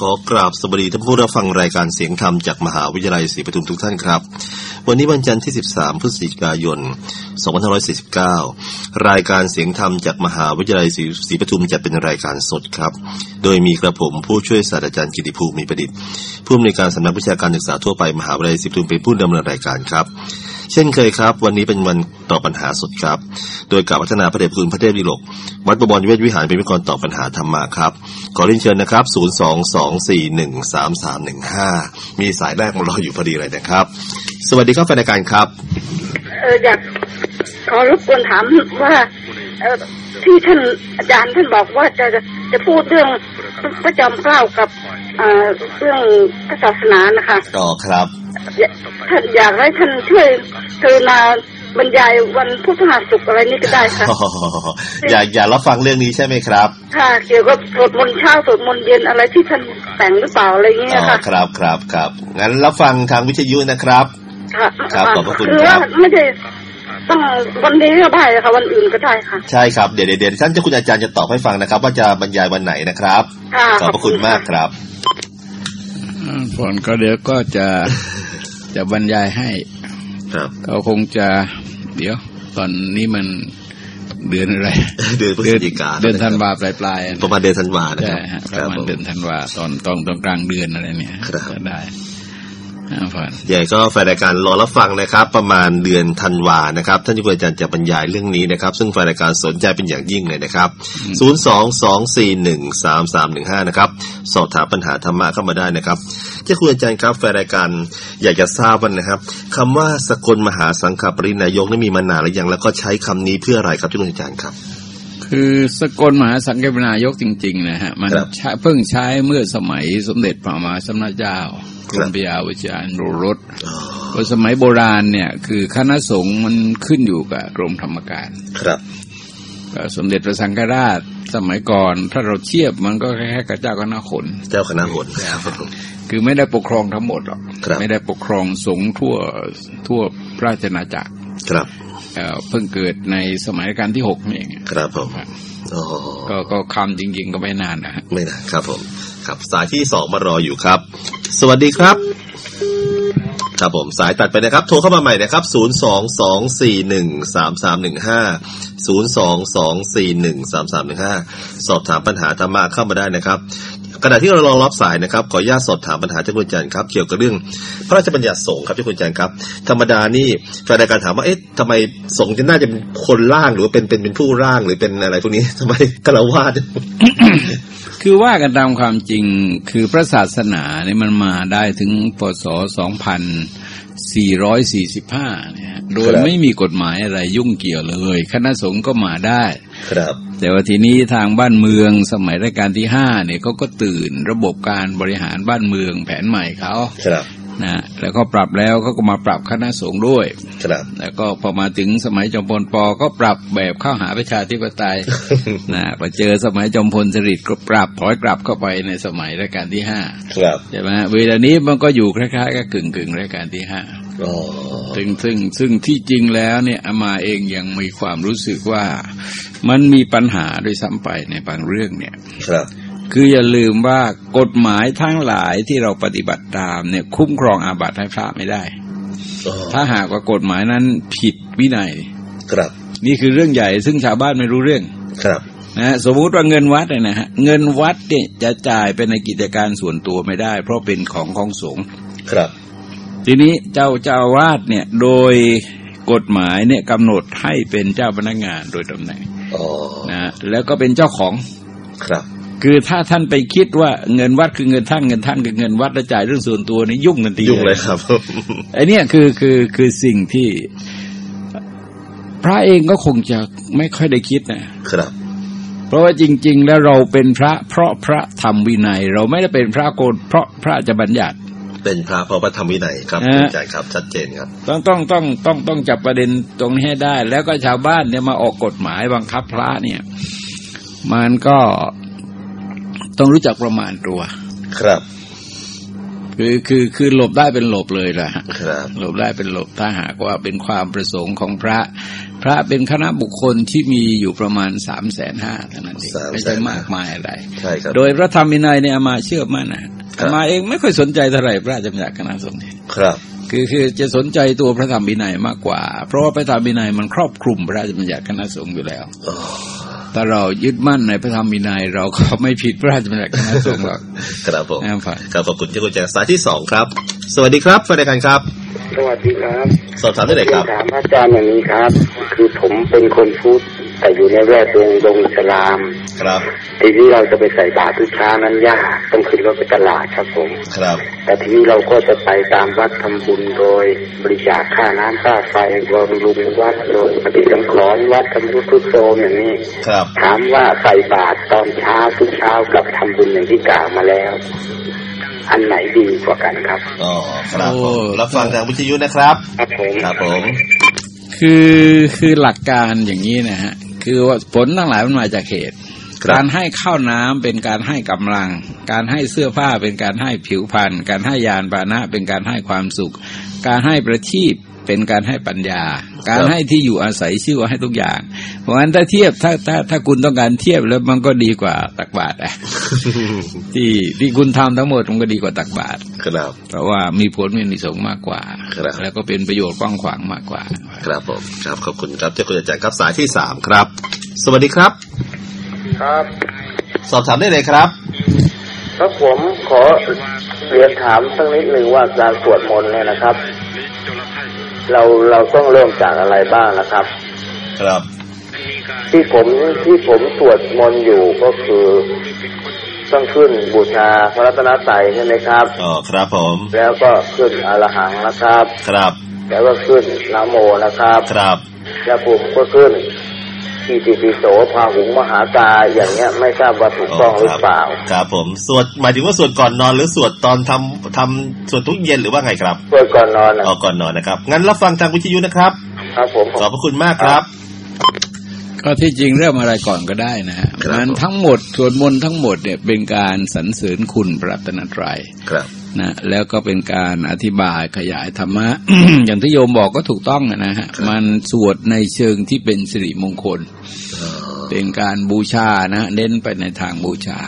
ขอกราบสวัสดีท่านผู้รับฟังรายการเสียงธรรมจากมหาวิทยาลัยศรีปทุมทุกท่านครับ วันนี้วันจันทร์ที่ 13 พฤศจิกายน 2549 รายการเสียงธรรมจากมหาวิทยาลัยศรีปทุมจะเป็นรายการสดครับ โดยมีกระผมผู้ช่วยศาสตราจารย์กิติภูมิประดิษฐ์ผู้อำนวยการสำนักวิชาการศึกษาทั่วไปมหาวิทยาลัยศรีปทุมเป็นผู้ดำเนินรายการครับ เช่นเคยครับ วันนี้เป็นวันตอบปัญหาสดครับ โดยการพัฒนาพระเดชคุณพระเทพวิโลกวัดประบรนิเวทวิหารเป็นวิกรตอบปัญหาธรรมะครับ ขอเรียนเชิญนะครับ 022413315 มีสายแรกมารออยู่พอดีเลยนะครับ สวัสดีครับแฟนรายการครับ เอออยากขอรบกวนถามว่า ที่ท่านอาจารย์ท่านบอกว่าจะจะพูดเรื่องพระจอมเกล้ากับเอ่อเรื่องพระศาสนานะคะต่อครับอยากท่านอยากให้ท่านช่วยกรุณาบรรยายวันพุธพฤหัสศุกร์อะไรนี่ก็ได้ค่ะอยากอยากรับฟังเรื่องนี้ใช่ไหมครับ ค่ะ เกี่ยวกับสวดมนต์เช้าสวดมนต์เย็นอะไรที่ท่านแต่งหรือเปล่าอะไรเงี้อ๋ยอค่ะครับครับครับงั้นรับฟังทางวิทยุนะครับค่ะครับขอบพระคุณคือครัว่าบไม่ได้ต้อง วันนี้ก็ได้ค่ะวันอื่นก็ได้ค่ะ ใช่ครับเดี๋ยวเดี๋ยวเดี๋ยวท่านเจ้าคุณอาจารย์จะตอบให้ฟังนะครับ ว่าจะบรรยายวันไหนนะครับค่ะขอบพระคุณมากครับอ่าฝนก็เดี๋ยวก็จะจะบรรยายให้ครับก็คงจะ เดี๋ยว ตอนนี้มันเดือนอะไร เดือนพฤศจิกาเดือนธันวาปลายปลายๆประมาณเดือนธันวานะใช่ครับฮะปคระรับมาณผมเดือนธันวาตอนตอนตอนกลางเดือนอะไรเนี่ยครับก็ได้อ่าฝน ใหญ่ก็แฟนรายการรอรับฟังนะครับ ประมาณเดือนธันวานะครับท่านเจ้าคุณอาจารย์จะบรรยายเรื่องนี้นะครับ ซึ่งแฟนรายการสนใจเป็นอย่างยิ่งเลยนะครับ 022413315 นะครับ สอบถามปัญหาธรรมะเข้ามาได้นะครับเจ้าคุณอาจารย์ครับแฟนรายการอยากจะทราบว่านะครับคำว่าสกลมหาสังฆปรินายกนี่มีมานานหรือยังแล้วก็ใช้คำนี้เพื่ออะไรครับเจ้าคุณอาจารย์ครับ คือสกลมหาสังฆปนายกจริง ๆ นะฮะ มันครับใช้เพิ่งใช้เมื่อสมัยสมเด็จพระมหาสมณเจ้ากรมพระยาวิจารณ์โรรสเพราะสมัยโบราณเนี่ย คือคณะสงฆ์มันขึ้นอยู่กับกรมธรรมการครับก็สมเด็จพระสังฆราชสมัยก่อนถ้าเราเทียบมันก็แค่กับเจ้าคณะขนเจ้าคณะหนครับคือไม่ได้ปกครองทั้งหมดหรอกครับไม่ได้ปกครองสงฆ์ทั่วทั่วราชนาจักรครับ เอ่อเพิ่งเกิดในสมัยรัชกาลที่หกนี่เองครับผมครับอ๋อก็ก็คำจริง ๆ ก็ไม่นานนะฮะไม่นะครับผม ครับสายที่สองมารออยู่ครับ สวัสดีครับ ครับผมสายตัดไปนะครับ โทรเข้ามาใหม่นะครับ 0 2 2 4 1 3 3 1 5 0 2 2 4 1 3 3 1 5 สอบถามปัญหาธรรมะเข้ามาได้นะครับ ขณะที่เรารอรับสายนะครับขออนุญาตสอบถามปัญหาเจ้าคุณอาจารย์ครับเกี่ยวกับเรื่องพระราชบัญญัติสงฆ์ครับเจ้าคุณอาจารย์ครับ ธรรมดานี่แฟนรายการถามว่าเอ๊ะทำไมสงฆ์จะน่าจะเป็นคนร่างหรือว่าเป็นเป็นเป็นผู้ร่างหรือเป็นอะไรพวกนี้ทำไมกระวาดคือว่ากันตามความจริงคือพระศาสนาเนี่ยมันมาได้ถึงพศ 2445เนี่ยโดยครับไม่มีกฎหมายอะไรยุ่งเกี่ยวเลย คณะสงฆ์ก็มาได้ ครับ แต่ว่าทีนี้ทางบ้านเมืองสมัยรัชกาลที่ห้าเนี่ยเขาก็ตื่นระบบการบริหารบ้านเมืองแผนใหม่เขาครับ นะแล้วก็ปรับแล้วเขาก็มาปรับคณะสงฆ์ด้วยครับแล้วก็พอมาถึงสมัยจอมพลปอก็ปรับแบบเข้าหาประชาธิปไตยนะพอเจอสมัยจอมพลสฤษดิ์ก็ปรับถอยกลับเข้าไปในสมัยรัชกาลที่ห้าครับใช่ไหมเวลานี้มันก็อยู่คล้ายๆกับกึ่งกึ่งๆรัชกาลที่ห้าอ๋อซึ่งซึ่งซึ่งที่จริงแล้วเนี่ยอามาเองยังมีความรู้สึกว่ามันมีปัญหาโดวยซ้ำไปในบางเรื่องเนี่ย ครับ คืออย่าลืมว่ากฎหมายทั้งหลายที่เราปฏิบัติตามเนี่ย คุ้มครองอาบัติให้พระไม่ได้อ๋อถ้าหากว่ากฎหมายนั้นผิดวินัย ครับ นี่คือเรื่องใหญ่ซึ่งชาวบ้านไม่รู้เรื่อง ครับนะฮะสมมุติว่าเงินวัดเนี่ยนะฮะเงินวัดเนี่ยจะจ่ายเป็นในกิจการส่วนตัวไม่ได้ เพราะเป็นของของสงฆ์ครับ ทีนี้เจ้าเจ้าอาวาดเนี่ยโดยกฎหมายเนี่ยกำหนดให้เป็นเจ้าพนักงานโดยตำแหน่งอ๋อนะฮะแล้วก็เป็นเจ้าของครับ คือถ้าท่านไปคิดว่าเงินวัดคือเงินท่านเงินท่านคือเงินวัดแล้วจ่ายเรื่องส่วนตัวนี่ยุ่งทันทียุ่งเลยครับไอ้เนี่ยคือคือคือสิ่งที่ พระเองก็คงจะไม่ค่อยได้คิดนะครับ เพราะว่าจริง ๆ แล้วเราเป็นพระ เพราะพระธรรมวินัย เราไม่ได้เป็นพระโกนเพราะพระจะบัญญัติเป็นพระเพราะพระธรรมวินัยครับฮะคุณอาจารย์ครับ ชัดเจนครับ ต้องต้องต้องต้องต้องจับประเด็นตรงนี้ให้ได้ แล้วก็ชาวบ้านเนี่ยมาออกกฎหมายบังคับพระเนี่ย มันก็ ต้องรู้จักประมาณตัว ครับ คือคือคือหลบได้เป็นหลบเลยล่ะฮะครับหลบได้เป็นหลบถ้าหากว่าเป็นความประสงค์ของพระพพระเป็นคณะบุคคลที่มีอยู่ประมาณสามแสนห้าเท่านั้นเอง350,000ไม่ใช่มากมายอะไรใช่ครับโดยพระธรรมวินัยเนี่ยอามาเชื่อมั่นนะครัอาบมาเองไม่ค่อยสนใจเท่าไหร่พระราชบัญญัติคณะสงฆ์เนี่ยครับคือคือจะสนใจตัวพระธรรมวินัยมากกว่า เพราะว่าพระธรรมวินัยมันครอบคลุมพระราชบัญญัติคณะสงฆ์อยู่แล้วอ๋อ ถ้าเรายึดมั่นในพระธรรมวินัย เราก็ไม่ผิดพระราชบัญญัติคณะสงฆ์หรอกครับผมนะครับครับขอบคุณที่คุณแจงสายที่สองครับ สวัสดีครับแฟนรายการครับ สวัสดีครับ สอบถามได้เลยครับถามอาจารย์อย่างนี้ครับ คือผมเป็นคนพุทธ แต่อยู่ในแวดวงดงอิสลาม ครับ ทีนี้เราจะไปใส่บาตรทุกเช้านั้นยากต้องขึ้นรถไปตลาดครับผม ครับ แต่ทีนี้เราก็จะไปตามวัดทำบุญโดยบริจาคค่าน้ำค่าไฟบำรุงวัดโดยปฏิสังขรณ์วัดทำบุญทุกโซมอย่างนี้ ครับ ถามว่าใส่บาตรตอนเช้าทุกเช้ากับทำบุญอย่างที่กล่าวมาแล้วอันไหนดีกว่ากันครับ อ๋อ ครับผมโอ้รับฟังทางวิทยุนะครับ ครับผม ครับผม คือคือหลักการอย่างนี้นะฮะ คือว่าผลทั้งหลายมันมาจากเหตุครับการให้ข้าวน้ำเป็นการให้กำลัง การให้เสื้อผ้าเป็นการให้ผิวพรรณการให้ยานพาหนะเป็นการให้ความสุข การให้ประทีป เป็นการให้ปัญญา การให้ที่อยู่อาศัยชื่อว่าให้ทุกอย่าง เพราะฉะนั้นถ้าเทียบถ้าถ้าถ้าคุณต้องการเทียบแล้วมันก็ดีกว่าตักบาตรอะที่ที่คุณทำทั้งหมดมันก็ดีกว่าตักบาตรครับเพราะว่ามีผลมีนิสงส์มากกว่าครับแล้วก็เป็นประโยชน์กว้างขวางมากกว่า ครับผมครับขอบคุณครับที่คุณแจงครับสายที่สามครับ สวัสดีครับ ครับ สอบถามได้เลยครับครับผมขอเรียนถามสักนิดหนึ่งว่าการสวดมนต์เนี่ยนะครับ เราเราต้องเริ่มจากอะไรบ้างนะครับ ครับ ที่ผมที่ผมสวดมนต์อยู่ก็คือต้องขึ้นบูชาพระรัตนตรัยใช่ไหมครับอ๋อครับผม แล้วก็ขึ้นอรหังนะครับ ครับ แล้วก็ขึ้นนะโมนะครับ ครับแล้วผมก็ขึ้น อิติปิโสพาหุงมหากาอย่างเงี้ยไม่ทราบว่าถูกต้องหรือเปล่า ครับผมสวดหมายถึงว่าสวดก่อนนอนหรือสวดตอนทำทำสวดทุกเย็นหรือว่าไงครับเพื่อก่อนนอนนะอ๋อก่อนนอนนะครับ งั้นรับฟังทางวิทยุนะครับ ครับผมขอบพระคุณมากครับ ก็ที่จริงเริ่มอะไรก่อนก็ได้นะฮะครับมันทั้งหมดสวดมนต์ทั้งหมดเนี่ยเป็นการสรรเสริญคุณพระรัตนตรัยครับ นะแล้วก็เป็นการอธิบายขยายธรรมะ อย่างที่โยมบอกก็ถูกต้องนะฮะมันสวดในเชิงที่เป็นสิริมงคลอ๋อเป็นการบูชานะเน้นไปในทางบูชา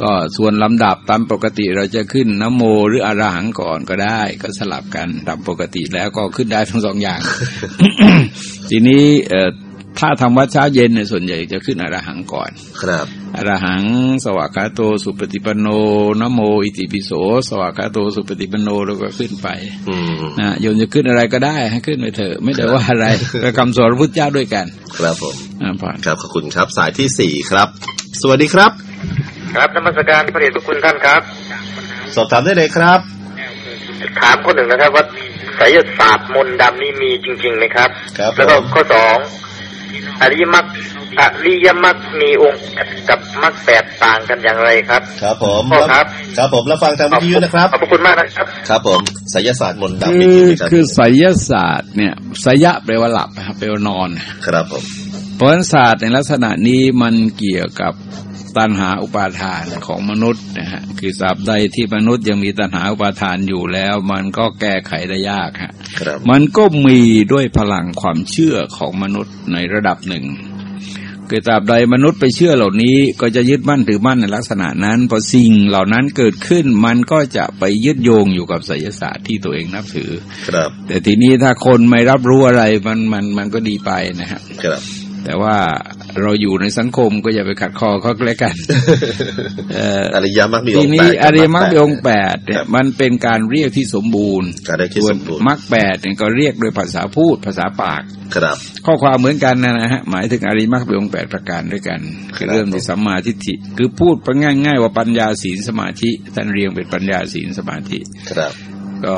ก็ส่วนลำดับตามปกติเราจะขึ้นนะโมหรืออรหังก่อนก็ได้ ก็สลับกันตามปกติแล้วก็ขึ้นได้ทั้งสองอย่าง ทีนี้เอ่อ ถ้าทำวัดเช้าเย็นเนี่ยส่วนใหญ่จะขึ้นอรหังก่อน ครับอรหัง สวากขาโตสุปฏิปันโนนะโมอิติปิโส สวากขาโตสุปฏิปันโนแล้วก็ขึ้นไปอืมนะโยมจะขึ้นอะไรก็ได้ให้ขึ้นไปเถอะไม่ได้ว่าอะไรก็คำสอนพระพุทธเจ้าด้วยกัน ครับผมอ่าผ่านครับขอบคุณครับสายที่สี่ครับ สวัสดีครับ ครับนมัสการพระเดชพระคุณท่านครับ สอบถามได้เลยครับ ถามคนหนึ่งนะครับว่าไสยศาสตร์มนต์ดำนี่มีจริงๆไหมครับครับแล้วก็ผมข้อสอง อริยมรรคอริยมรรคมีองค์แปดกับมรรคแปดต่างกันอย่างไรครับ ครับผมพ่อครับ ครับผมรับฟังทางวิทยุนะครับขอบพระคุณมากนะครับ ครับผมไสยศาสตร์มนต์ดำคืมีอจริงไหมครับคือไสยศาสตร์เนี่ยไสยะแปลว่าหลับนะครับแปลว่านอน ครับผมเพราะฉะนั้นศาสตร์ในลักษณะนี้มันเกี่ยวกับ ตัณหาอุปาทานของมนุษย์นะฮะคือสาบใดที่มนุษย์ยังมีตัณหาอุปาทานอยู่แล้ว มันก็แก้ไขได้ยากฮะครับมันก็มีด้วยพลังความเชื่อของมนุษย์ในระดับหนึ่งคือตราบใดมนุษย์ไปเชื่อเหล่านี้ ก็จะยึดมั่นถือมั่นในลักษณะนั้นพอสิ่งเหล่านั้นเกิดขึ้นมันก็จะไปยึดโยงอยู่กับไสยศาสตร์ที่ตัวเองนับถือ ครับ แต่ทีนี้ถ้าคนไม่รับรู้อะไรมันมันมันก็ดีไปนะฮะครับ แต่ว่า เราอยู่ในสังคมก็อย่าไปขัดคอเขาแล้วกันเอ่ออริยมรรคมีอทีงค์นี้แปดอริยมรรคมีองค์แปดแปดเนี่ครัยบมันเป็นการเรียกที่สมบูรณ์การเรียกที่ส่วสนมบูรณ์มรรคแปดเนี่ยก็เรียกโดยภาษาพูดภาษาปากครับ ข้อความเหมือนกันนะนะฮะหมายถึงอริยมรรคมีองค์แปดประการด้วยกันคือเริ่มที่สัมมาทิฏฐิคือพูดไปง่ายๆว่าปัญญาศีลสมาธิท่านเรียงเป็นปัญญาศีลสมาธิครับ ก็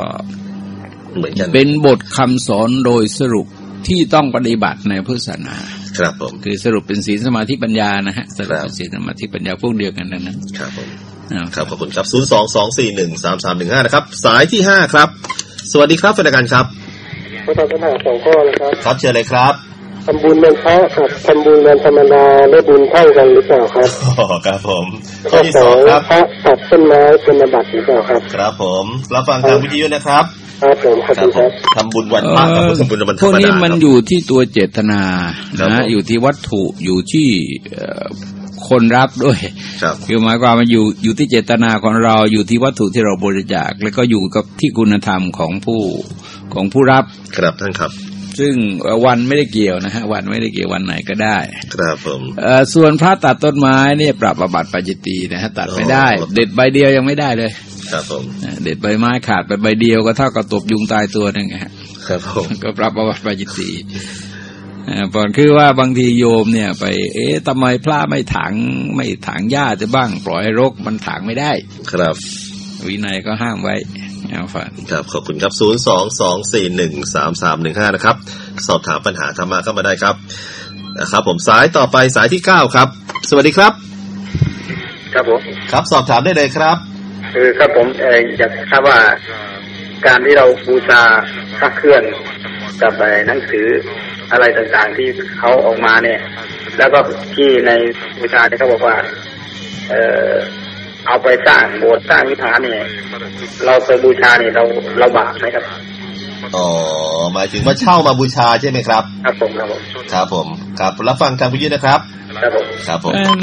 เหมือนกันเป็นบทคำสอนโดยสรุป ที่ต้องปฏิบัติในพุทธศาสนาครับผมคือสรุปเป็นศีลสมาธิปัญญานะฮะสรุปครัเป็บนศีลสมาธิปัญญาพวกเดียวกันนั้นนะครับผมอ่าครับขอบคุณครับ0 2 2 4 1 3 3 1 5นะครับ สายที่5ครับ สวัสดีครับแฟนรายการครับพระธรรมสองข้อนะครับครับเชิญเลยครับ ทำบุญวันพระกับทำบุญวันธรรมดาได้บุญเท่ากันหรือเปล่าครับอ๋อครับผมข้ข้ออที่สสอองงครับพระต่อตัดต้นไม้เป็นระบัดหรือเปล่าครับ ครับผมรับฟังทางวิทยุนะครับครับผมขอบครัคุบณผครัมบทำบุญวันพระกับทำบุญวันธพรวกรมนี้ดามันครับอยู่ที่ตัวเจตนาครับนะผมอยู่ที่วัตถุอยู่ที่เอ่อคนรับด้วยครับคือหมายความว่าอยู่อยู่ที่เจตนาของเราอยู่ที่วัตถุที่เราบริจาค แล้วก็อยู่กับที่คุณธรรมของผู้ของผู้รับ ครับท่านครับ ซึ่งเอ่อวันไม่ได้เกี่ยวนะฮะวันไม่ได้เกี่ยววันไหนก็ได้ ครับผมเอ่อส่วนพระตัดต้นไม้เนี่ยปรับอาบัติปาจิตตีนะฮะตัดไม่ได้อ๋อเด็ดใบเดียวยังไม่ได้เลย ครับผมนะเด็ดใบไม้ขาดไปใบเดียวก็เท่ากับตบยุงตายตัวหนึงฮะครับผมก็ปรับอาบัติปาจิตตีอ่าปอนคือว่าบางทีโยมเนี่ย ไป เอ๊ะทำไมพระไม่ถางไม่ถางหญ้าจะบ้าง ปล่อยให้รกมันถางไม่ได้ ครับ วินัยก็ห้ามไว้ เอาฝากครับขอบคุณครับศูนย์สองสองสี่หนึ่งสามสามหนึ่งห้านะครับ สอบถามปัญหาธรรมะเข้ามาได้ครับนะครับ ผมสายต่อไปสายที่เก้าครับ สวัสดีครับ ครับผมครับสอบถามได้เลยครับคือครับผมเอออยากทราบว่าการที่เราบูชาพระเครื่องกับไอ้หนังสืออะไรต่างๆที่เขาออกมาเนี่ย แล้วก็ที่ในบูชาเนี่ยเขาบอกว่า เออ เอาไปสร้างโบสถ์สร้างวิหารเนี่ย เราไปบูชาเนี่ยเราเราบาปไหมครับอ๋อหมายถึงว่าเช่ามาบูชาใช่ไหมครับ ครับผมครับผมครับผมครับรับฟังทางวิทยุนะครับครับผมครับผมมัน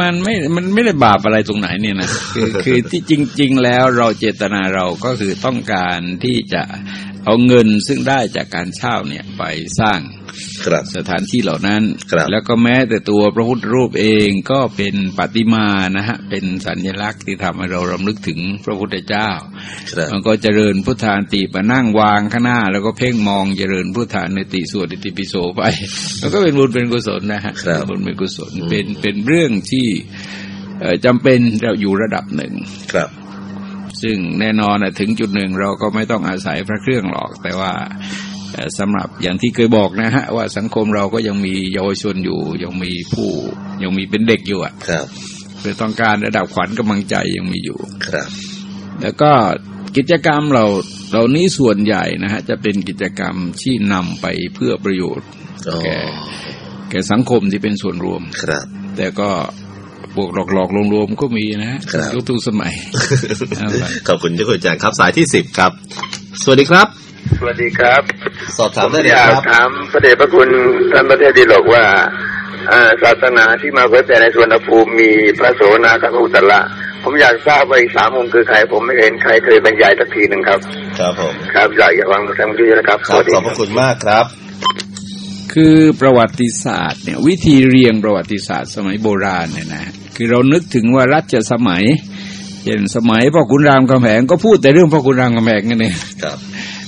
มันไม่มันไม่ได้บาปอะไรตรงไหนเนี่ยนะคือคือที่จริง ๆ แล้วเราเจตนาเราก็คือต้องการที่จะ เอาเงินซึ่งได้จากการเช่าเนี่ยไปสร้างครับสถานที่เหล่านั้นครับแล้วก็แม้แต่ตัวพระพุทธรูปเองก็เป็นปฏิมานะฮะ เป็นสัญลักษณ์ที่ทำให้เรารำลึกถึงพระพุทธเจ้าครับมันก็เจริญพุทธานติมานั่งวางข้างหน้า แล้วก็เพ่งมองเจริญพุทธานในติสวดอิติปิโสไป แล้วก็เป็นบุญเป็นกุศลนะฮะครับเป็นบุญเป็นกุศลอืมเป็นเป็นเรื่องที่เอ่อจำเป็นเราอยู่ระดับหนึ่งครับ ซึ่งแน่นอนนะถึงจุดหนึ่งเราก็ไม่ต้องอาศัยพระเครื่องหรอก แต่ว่าเอ่อสำหรับอย่างที่เคยบอกนะฮะ ว่าสังคมเราก็ยังมีเยาวชนอยู่ ยังมีผู้ยังมีเป็นเด็กอยู่อะครับคือต้องการระดับขวัญกำลังใจยังมีอยู่ครับ แล้วก็กิจกรรมเราเหล่านี้ส่วนใหญ่นะฮะจะเป็นกิจกรรมที่นำไปเพื่อประโยชน์อ๋อแก่แก่สังคมที่เป็นส่วนรวมครับ แต่ก็ พวกหลอกๆรวมๆก็มีนะฮะครับยุคทุกสมัยเอาไปขอบคุณเจ้าคุณอาจารย์ครับสายที่สิบครับ สวัสดีครับ สวัสดีครับ สอบถามได้ผมเลยอยาคกรับถามพระเดชพระคุณท่านพระเทพดีหลกว่าอ่าศาสนาที่มาเผยแผ่ในสวนภูมิมีพระโสนากับพระอุตตระผมอยากทราบว่าอีกสามองค์คือใคร ผมไม่เห็นใครเคยบรรยายสักทีหนึ่งครับ ครับผม ครับอยากอยากฟังทางด้วยนะครับครับ ขอบพระคุณมากครับ คือประวัติศาสตร์เนี่ยวิธีเรียงประวัติศาสตร์สมัยโบราณเนี่ยนะคือเรานึกถึงว่ารัชสมัยเช่นสมัยพ่อขุนรามคำแหงก็พูดแต่เรื่องพ่อขุนรามคำแหงกันเองครับ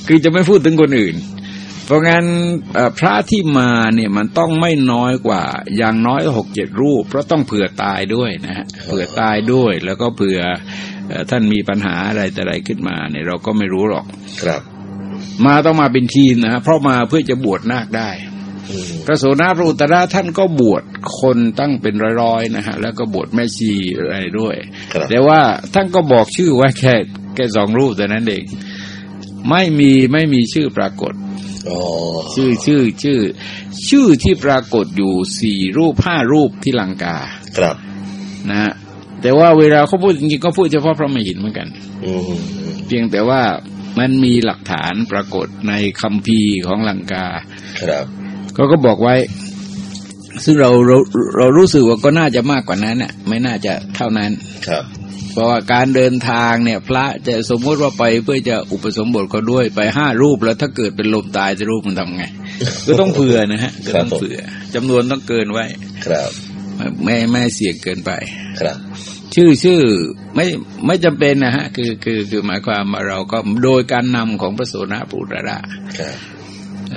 คือจะไม่พูดถึงคนอื่น เพราะงั้นเอ่อพระที่มาเนี่ยมันต้องไม่น้อยกว่า อย่างน้อยหกเจ็ดรูป เพราะต้องเผื่อตายด้วยนะฮะเผื่อตายด้วยแล้วก็เผื่อเอ่อท่านมีปัญหาอะไรแต่อะไรขึ้นมาเนี่ยเราก็ไม่รู้หรอกครับ มาต้องมาเป็นทีมนะฮะเพราะมาเพื่อจะบวชนาคได้อืม พระโสนาพระอุตระท่านก็บวชคนตั้งเป็นร้อยๆนะฮะแล้วก็บวชแม่ชีอะไรด้วยครับแต่ว่าท่านก็บอกชื่อไว้แค่แค่สองรูปแต่นั้นเองไม่มีไม่มีชื่อปรากฏอ๋อชื่อชื่อชื่อ ชื่อที่ปรากฏอยู่สี่รูปห้ารูปที่ลังกา ครับ นะฮะแต่ว่าเวลาเขาพูดจริงๆก็พูดเฉพาะพระมหินเหมือนกันอืมเพียงแต่ว่ามันมีหลักฐานปรากฏในคัมภีร์ของลังกา ครับ เขาก็บอกไว้ ซึ่งเราเราเรารู้สึกว่าก็น่าจะมากกว่านั้นน่ะ ไม่น่าจะเท่านั้นครับเพราะว่าการเดินทางเนี่ย พระจะสมมติว่าไปเพื่อจะอุปสมบทเขาด้วยไปห้ารูปแล้วถ้าเกิดเป็นลมตายจะรูปมันทำไง ก็ต้องเผื่อนะฮะก็ต้องเผื่อจำนวนต้องเกินไว้ ครับ ไม่ไม่เสี่ยงเกินไปครับ ชื่อชื่อไม่ไม่จำเป็นนะฮะ คือคือคือหมายความว่าเราก็โดยการนำของพระโสนาปุระครับ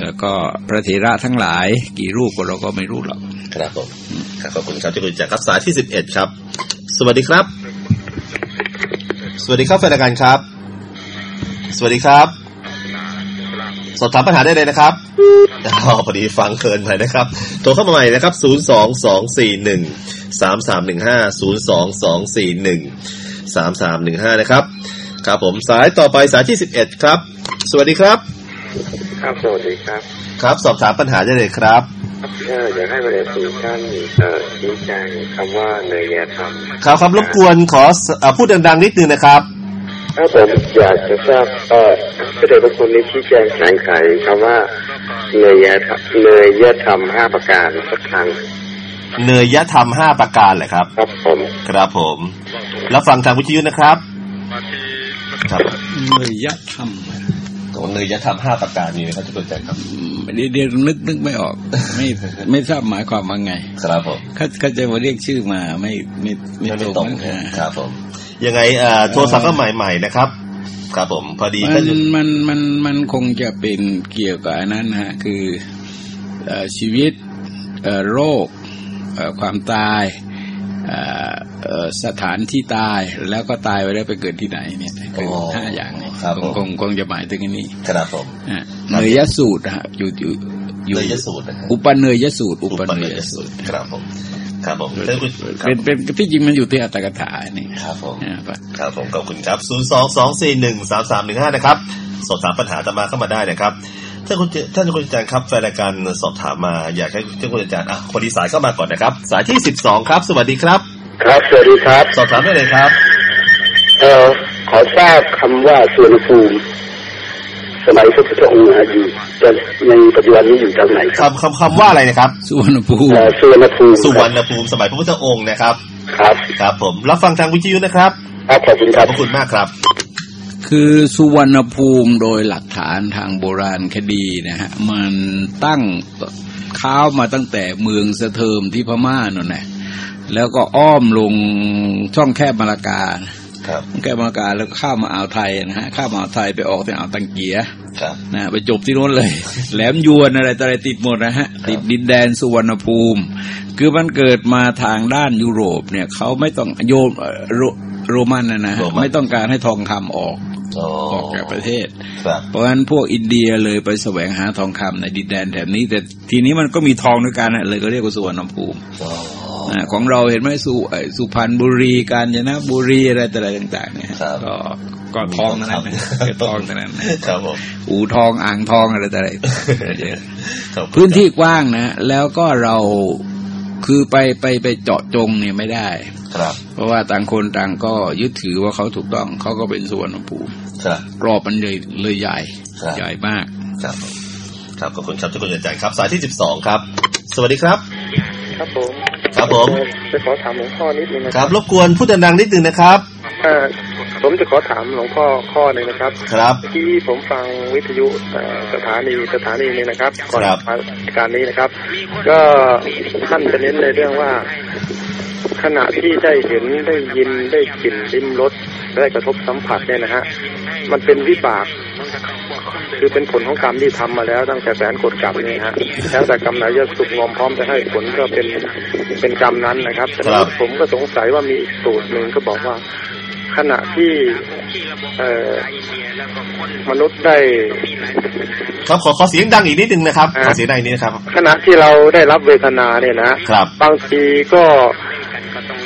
แล้วก็พระเถระทั้งหลาย กี่รูปก็เราก็ไม่รู้หรอกครับผมครับขอบคุณครับเจ้าคุณอาจารย์ครับสายที่สิบเอ็ดครับ สวัสดีครับ สวัสดีครับแฟนรายการครับ สวัสดีครับสอบถามปัญหาได้เลยนะครับอ๋อพอดีฟังเคินไปนะครับ โทรเข้ามาใหม่นะครับ 0 2 2 4 1 3 3 1 5 0 2 2 4 1 3 3 1 5 นะครับ ครับผมสายต่อไปสายที่ 11 ครับ สวัสดีครับ ครับสวัสดีครับ ครับสอบถามปัญหาได้เลยครับอเอออยากให้ประเด็นสูท่านเอ่อชี้แจงคำว่าเนยธรรมครับครับรบกวนขอเอ่อพูดดังๆนิดนึงนะครับถ้าผมอยากจะทราบเอ่อพระเดชพระคุณนี้ชี้แจงแสงไขคำว่าเนยธรรมเนยธรรมห้าประการสักครั้งเนยยธรรมห้าประการแหละครับ ครับผมครับผมแล้วฟังทางวิทยุนะครับครับเนยยะธรรม โอ้เนยยธรรมห้าประการนี้นะครับทุกคนใจครับอืมเดี๋ยวเดี๋ยวนึกนึกไม่ออก ไม่ไม่ทราบหมายความว่าไง ครับผมเขาเขาจะมาเรียกชื่อมาไม่ไม่ไม่ไม่ตตรรงงนะครับผม ยังไงเอ่อโทรศัพท์ก็ใหม่ๆนะครับครับผมพอดีมัก็นอยู่มันมันมันคงจะเป็นเกี่ยวกับอันนั้นนะฮะคือเอ่อชีวิตเอ่อโรคเอ่อความตายเอ่อเอ่อ สถานที่ตายแล้วก็ตายไปแล้วไปเกิดที่ไหนเนี่ยคือห้าอย่างเนี่ยครับคผงมคงคงจะหมายถึงอันนี้ครับผมอะเนยยสูตรนะฮะอยู่อยู่อยู่เนยยสูตรนะฮะอุปเนยยสูตร อุปเนยยสูตรครับผมครับผมท่านคุณครับเป็นเป็นที่จริงมันอยู่ที่อัตถกถานี่ครับผมอ่าปะครับผมขอบคุณครับ0 2 2 4 1 3 3 1 5นะครับสอบถามปัญหาตามมาเข้ามาได้นะครับ ท่านคุณท่านคุณอาจารย์ครับแฟนรายการสอบถามมาอยากให้ท่านคุณอาจารย์อะคนดีสายเข้ามาก่อนนะครับ สายที่12ครับ สวัสดีครับ ครับสวัสดีครับ สอบถามได้เลยครับ เอ่อขอทราบคำว่าสุวรรณภูมิสมัยพระพุทธองค์อยู่จะในปัจจุบันนี้อยู่ตรงไหนครับคำคำคำว่าอะไรนะครับสุวรรณภูมิเอ่อสุวรรณภูมิสุวรรณภูมิสมัยพระพุทธองค์นะครับ ครับ ครับผมรับฟังทางวิทยุนะครับครับขอบคุณคขอรับบพระคุณมากครับ คือสุวรรณภูมิโดยหลักฐานทางโบราณคดีนะฮะมันตั้งข้าวมาตั้งแต่เมืองสะเทิมที่พม่านั่นแหละแล้วก็อ้อมลงช่องแคบมาลากาครับช่องแคบมาลากาแล้วก็ข้ามมาอ่าวไทยนะฮะข้ามมาอ่าวไทยไปออกที่อ่าวตังเกียครับนะไปจบที่โน้นเลย แหลมยวนอะไรต่ออะไรติดหมดนะฮะติดดินแดนสุวรรณภูมิ คือมันเกิดมาทางด้านยุโรปเนี่ยเขาไม่ต้องโยมเอ่อโรโรมันนะนะฮะโรมันไม่ต้องการให้ทองคำออก อ๋อออกจากประเทศครับเพราะฉะนั้นพวกอินเดียเลยไปแสวงหาทองคำในดินแดนแถบนี้ แต่ทีนี้มันก็มีทองด้วยกันนะเลยก็เรียกว่าสุวรรณภูมิอ๋ออ่าของเราเห็นไหมสุเอ่อสุพรรณบุรีกาญจนบุรีอะไรแต่อะไรต่าง ๆ เนี่ยครับก็ก็ทองทั้งนั้นนะก็ทองทั้งนั้นนะครับผมอูทองอ่างทองอะไรแต่อะไรเยอะครับพื้นที่กว้างนะ แล้วก็เรา คือไปไปไปเจาะจงเนี่ยไม่ได้ ครับ เพราะว่าต่างคนต่างก็ยึดถือว่าเขาถูกต้องเขาก็เป็นสุวรรณภูมิครับรอบมันเลยเลยใหญ่ครับใหญ่มากครับผมครับขอบคุณครับทุกคนอาจารย์ครับ สายที่12ครับ สวัสดีครับ ครับผม ครับผมจะขอถามหลวงพ่อนิดนึงนะคครัรับบรบกวนพูดดังๆนิดนึงนะครับ เอ่อ ผมจะขอถามหลวงพ่อข้อหนึ่งนะครับ ครับที่ผมฟังวิทยุเอ่อสถานีสถานีนี้นะครับก่อนครับมารายการนี้นะครับ ก็ท่านจะเน้นในเรื่องว่า ขณะที่ได้เห็นได้ยินได้กลิ่นลิ้มรสได้กระทบสัมผัสเนี่ยนะฮะมันเป็นวิบากคือเป็นผลของกรรมที่ทำมาแล้วตั้งแต่แสนกดกรรมนี่ฮะแล้วแต่กรรมไหนจะสุกงอมพร้อมจะให้ผลก็เป็นเป็นกรรมนั้นนะครับแต่ครับผมก็สงสัยว่ามีอีกสูตรหนึ่งก็บอกว่า ขณะที่เอ่อมนุษย์ได้ ครับขอขอเสียงดังอีกนิดนึงนะครับอ่าขอเสียงดังอีกนิดนะครับ ขณะที่เราได้รับเวทนาเนี่ยนะครับ บางทีก็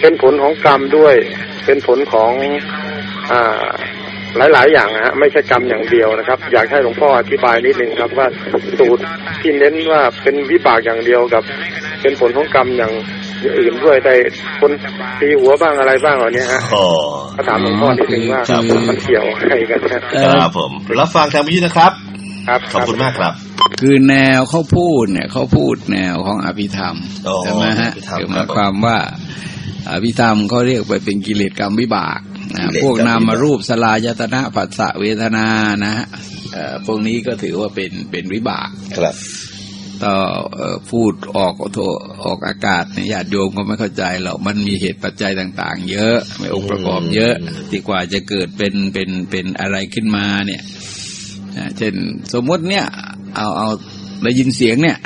เป็นผลของกรรมด้วย เป็นผลของอ่าหลาย ๆ อย่างนะฮะไม่ใช่กรรมอย่างเดียวนะครับ อยากให้หลวงพ่ออธิบายนิดนึงครับว่าสูตรที่เน้นว่าเป็นวิบากอย่างเดียวกับ เป็นผลของกรรมอย่าง อื่นด้วยแต่คนตีหัวบ้างอะไรบ้างเหล่านี้ฮะอ๋อก็ถามหลวงพ่อนิดนึงว่าครับมันเกี่ยวอะไรกันนะเอคอรับผมรับฟังทางวิทยุนะครับ ครับขอบคุณมากครับ คือแนวเขาพูดเนี่ยเขาพูดแนวของอภิธรรมอ๋อใช่ไหมฮะอภิธรรมคือหครัมาบยความว่าอภิธรรมเขาเรียกไปเป็นกิเลสกรรมวิบากนะกิเลสกรรมวิบากพวกนามารูปสลายตนะปัสสะเวทนานะฮะเอ่อพวกนี้ก็ถือว่าเป็นเป็นวิบากครับ ต่อเอ่อพูดออกโทออกอากาศเนี่ยญาติโยมก็ไม่เข้าใจหรอกมันมีเหตุปัจจัยต่าง ๆ เยอะมีองค์ประกอบเยอะที่กว่าจะเกิดเป็นเป็นเป็นอะไรขึ้นมาเนี่ยอ่าเช่นสมมติเนี่ย เอาเอาได้ยินเสียงเนี่ย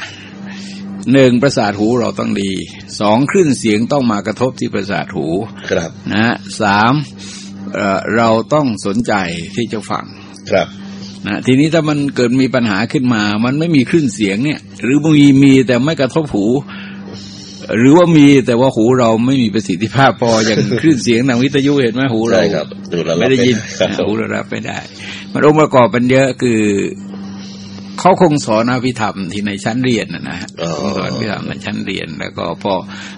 หนึ่งประสาทหูเราต้องดีสองคลื่นเสียงต้องมากระทบที่ประสาทหูครับนะฮะสามเอ่อเราต้องสนใจที่จะฟังครับ นะทีนี้ถ้ามันเกิดมีปัญหาขึ้นมา มันไม่มีคลื่นเสียงเนี่ย หรือมีมีแต่ไม่กระทบหู หรือว่ามีแต่ว่าหูเราไม่มีประสิทธิภาพพออย่างคลื่นเสียงทางวิทยุเห็นไหมหูเราใช่ครับดูแล้วไม่ได้ยินครับผมหูเรารับไม่ได้ มันองค์ประกอบมันเยอะคือ เขาคงสอนอภิธรรมที่ในชั้นเรียนนะนะฮะอ๋อคงสอนอภิธรรมในชั้นเรียน แล้วก็พอ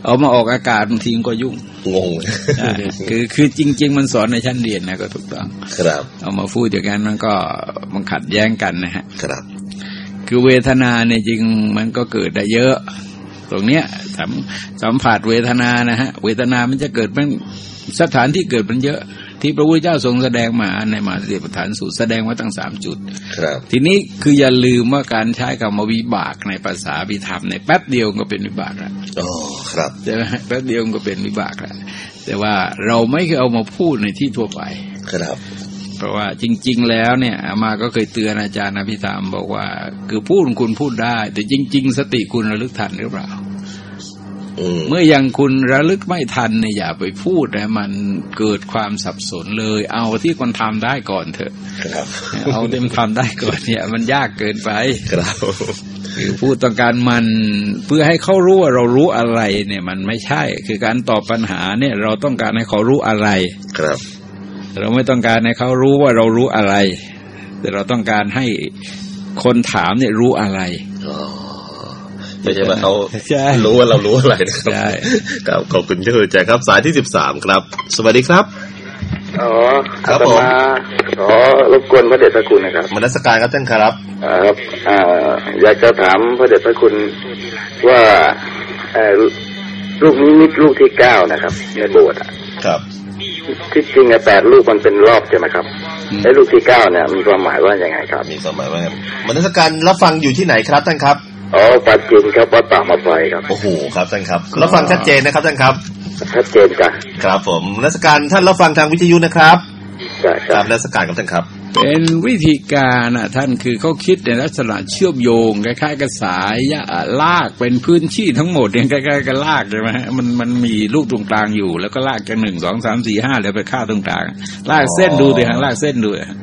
เอามาออกอากาศบางทีก็ยุ่งงงใช่คือคือจริง ๆ มันสอนในชั้นเรียนนะก็ถูกต้องครับ เอามาพูดอย่างนั้นมันก็มันขัดแย้งกันนะฮะครับ คือเวทนาเนี่ยจริงมันก็เกิดได้เยอะ ตรงเนี้ยสัมสัมผัสเวทนานะฮะ เวทนามันจะเกิดมันสถานที่เกิดมันเยอะ ที่พระพุทธเจ้าทรงแสดงมาในมหาสติปัฏฐานสูตรแสดงไว้ตั้งสามจุด ครับ ทีนี้คืออย่าลืมว่าการใช้คำว่าวิบากในภาษาบิธรรมในแป๊บเดียวก็เป็นวิบากแล้วอ๋อครับใช่ไหมแป๊บเดียวก็เป็นวิบากแล้วแต่ว่าเราไม่เคยเอามาพูดในที่ทั่วไป ครับ เพราะว่าจริง ๆ แล้วเนี่ยอามาก็เคยเตือนอาจารย์อภิธรรมบอกว่า คือพูดคุณพูดได้ แต่จริง ๆ สติคุณระลึกทันหรือเปล่าอืม เมื่อยังคุณระลึกไม่ทันเนี่ยอย่าไปพูดนะมันเกิดความสับสนเลย เอาที่คนทำได้ก่อนเถอะครับเอาที่มันทำได้ก่อนเนี่ย มันยากเกินไปครับคือพูดต้องการมันเพื่อให้เขารู้ว่าเรารู้อะไรเนี่ย มันไม่ใช่ คือการตอบปัญหาเนี่ย เราต้องการให้เขารู้อะไร ครับ เราไม่ต้องการให้เขารู้ว่าเรารู้อะไร แต่เราต้องการให้คนถามเนี่ยรู้อะไรอ๋อ ไม่ใช่ว่าเขาใช่รู้ว่าเรารู้อะไรนะครับใช่ครับขอบคุณที่คุณแจครับ สายที่สิบสามครับ สวัสดีครับอ๋อครับอาตผมมาขอรบกวนพระเดชพระคุณนะครับมนัสการครับท่านครับอ่าครับอ่าอยากจะถามพระเดชพระคุณว่าเอ่อลูกนี้มิตลูกที่เก้านะครับ ในโบสถ์อะครับที่จริงอะแปดลูกมันเป็นรอบใช่ไหมครับอืมไอ้ลูกที่เก้าเนี่ยมีความหมายว่าอย่างไงครับ มีความหมายว่าไงมนัสการรับฟังอยู่ที่ไหนครับท่านครับ อ๋อปาจินครับวัดป่ามาไฟครับ โอ้โหครับท่านครับรับฟังชัดเจนนะครับท่านครับชัดเจนจ้ะครับผมมนัสการท่านรับฟังทางวิทยุนะครับจ้ะคจ้ะรับมนัสการครับท่านครับ เป็นวิธีการอะท่านคือเขาคิดในลักษณะเชื่อมโยงคล้ายๆกับสายยะลากเป็นพื้นที่ทั้งหมดเนี่ยคล้ายๆกับลากใช่ไหมฮะมันมันมีลูกตรงกลางอยู่ แล้วก็ลากจากหนึ่งสองสามสี่ห้าแล้วไปฆ่าตรงกลางลากเส้นดูสิฮะลากเส้นดูฮะ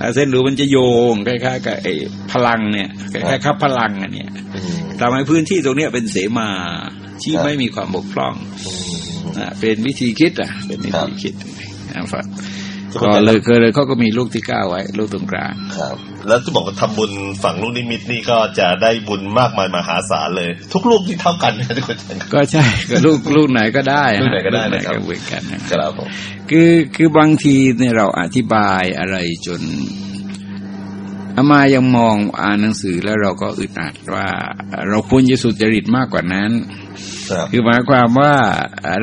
ลากเส้นดูมันจะโยงคล้ายๆกับไอ้พลังเนี่ยคล้ายๆครับพลังอันเนี้ยอืมทำให้พื้นที่ตรงเนี้ยเป็นเสมาที่ครับไม่มีความบกพร่องอืมอะเป็นวิธีคิดอะเป็นวิครัธีบคิดนะครับทุกค ก็นจะเลยเคยเลยเขาก็มีลูกที่เก้าไว้ ลูกตรงกลางครับ แล้วจะบอกว่าทำบุญฝั่งลูกนิมิตนี่ก็จะได้บุญมากมายมหาศาลเลย ทุกลูกที่เท่ากันนะทุกคนก็ใช่ก็ลูกลูกไหนก็ได้ฮะลูกไหนก็ได้นะครับลูกเหมือนกันนะครับผมคือคือบางทีเนี่ยเราอธิบายอะไรจน อามายังมองอ่านหนังสือแล้วเราก็อึดอัดว่า เราควรจะสุจริตมากกว่านั้นครับคือหมายความว่า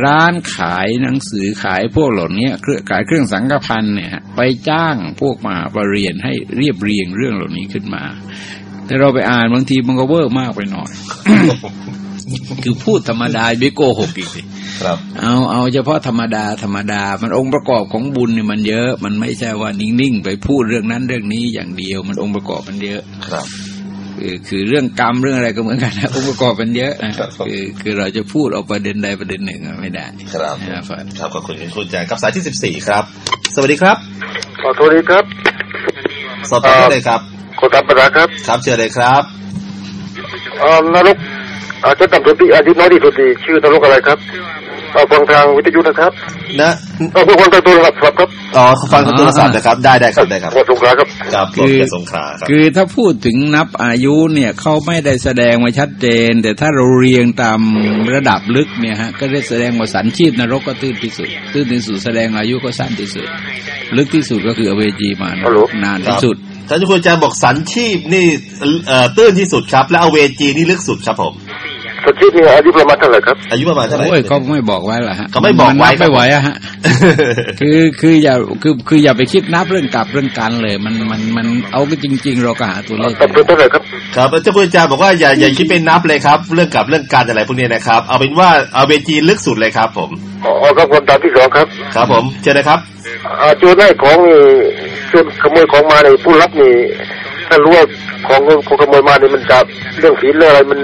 ร้านขายหนังสือขายพวกเหล่านี้เครื่องขายเครื่องสังกพันธ์เนี่ย ไปจ้างพวกมาบเรียนให้เรียบเรียงเรื่องเหล่านี้ขึ้นมา แต่เราไปอ่านบางทีมันก็เวอร์มากไปหน่อย คือพูดธรรมดาไม่โกหกอีกสิครับ เอาเอาเฉพาะธรรมดาธรรมดา มันองค์ประกอบของบุญเนี่ยมันเยอะ มันไม่ใช่ว่านิ่งๆไปพูดเรื่องนั้นเรื่องนี้อย่างเดียว มันองค์ประกอบมันเยอะครับคือคือเรื่องกรรมเรื่องอะไรก็เหมือนกันนะองค์ประกอบมันเยอะนะครับคือคือเราจะพูดเอาประเด็นใดประเด็นหนึ่งอะไม่ได้ครับนะครับครับขอบคุณคุณแจงครับสายที่สิบสี่ครับ สวัสดีครับขอโทษดีครับสอบถามได้เลยครับขอตามปัญหาครับครับเชิญเลยครับเอ่อนรก อาจจะต่ำสุดที่อายุน้อยที่สุดที่ชื่อนรกอะไรครับเอ่อฟังทางวิทยุนะครับ นะเออผู้คนทางโทรศัพท์ครับครับอ๋อฟังทางโทรศัพท์นะครับ ได้ได้ครับได้ครับขอสงขลาครับครับผมเกียรติสงขลาครับคือถ้าพูดถึงนับอายุเนี่ยเขาไม่ได้แสดงมาชัดเจน แต่ถ้าเราเรียงตามระดับลึกเนี่ยฮะก็ได้แสดงว่าสันชีพนรกก็ตื้นที่สุด ตื้นที่สุดแสดงอายุก็สั้นที่สุด ลึกที่สุดก็คืออเวจีมานฮัลโหลนานที่สุดท่านเจ้าคุณอาจารย์บอกสันชีพนี่เอ่อตื้นที่สุดครับ และอเวจีนี่ลึกสุดครับผม สักชีพนี่อายุประมาณเท่าไหร่ครับอายุประมาณเท่าไหร่โอ้ยเขาไม่บอกไว้ละฮะเขาไม่บอกไว้นนัไม่ไหวอะฮะคือคืออย่าคือคืออย่าไปคิดนับเรื่องกลับเรื่องกันเลย มันมันมันเอาก็จริง ๆ เราก็หาตัวเลขต่ำสุดเท่าไหร่ครับครับแล้วเจ้าคุณอาจารย์บอกว่าอย่าอย่าคิดเป็นนับเลยครับ เรื่องกับเรื่องการอะไรพวกนี้นะครับ เอาเป็นว่าอเวจีลึกสุดเลยครับ ผมอ๋อครับคนตามที่สองครับ ครับผมเชิญเลยครับอ่าโจรได้ของนี่โจรขโมยของมาในผู้รับนี่ ถ้ารู้ว่าของของขโมยมานี่มันจะเรื่องศีลเรื่องอะไรมัน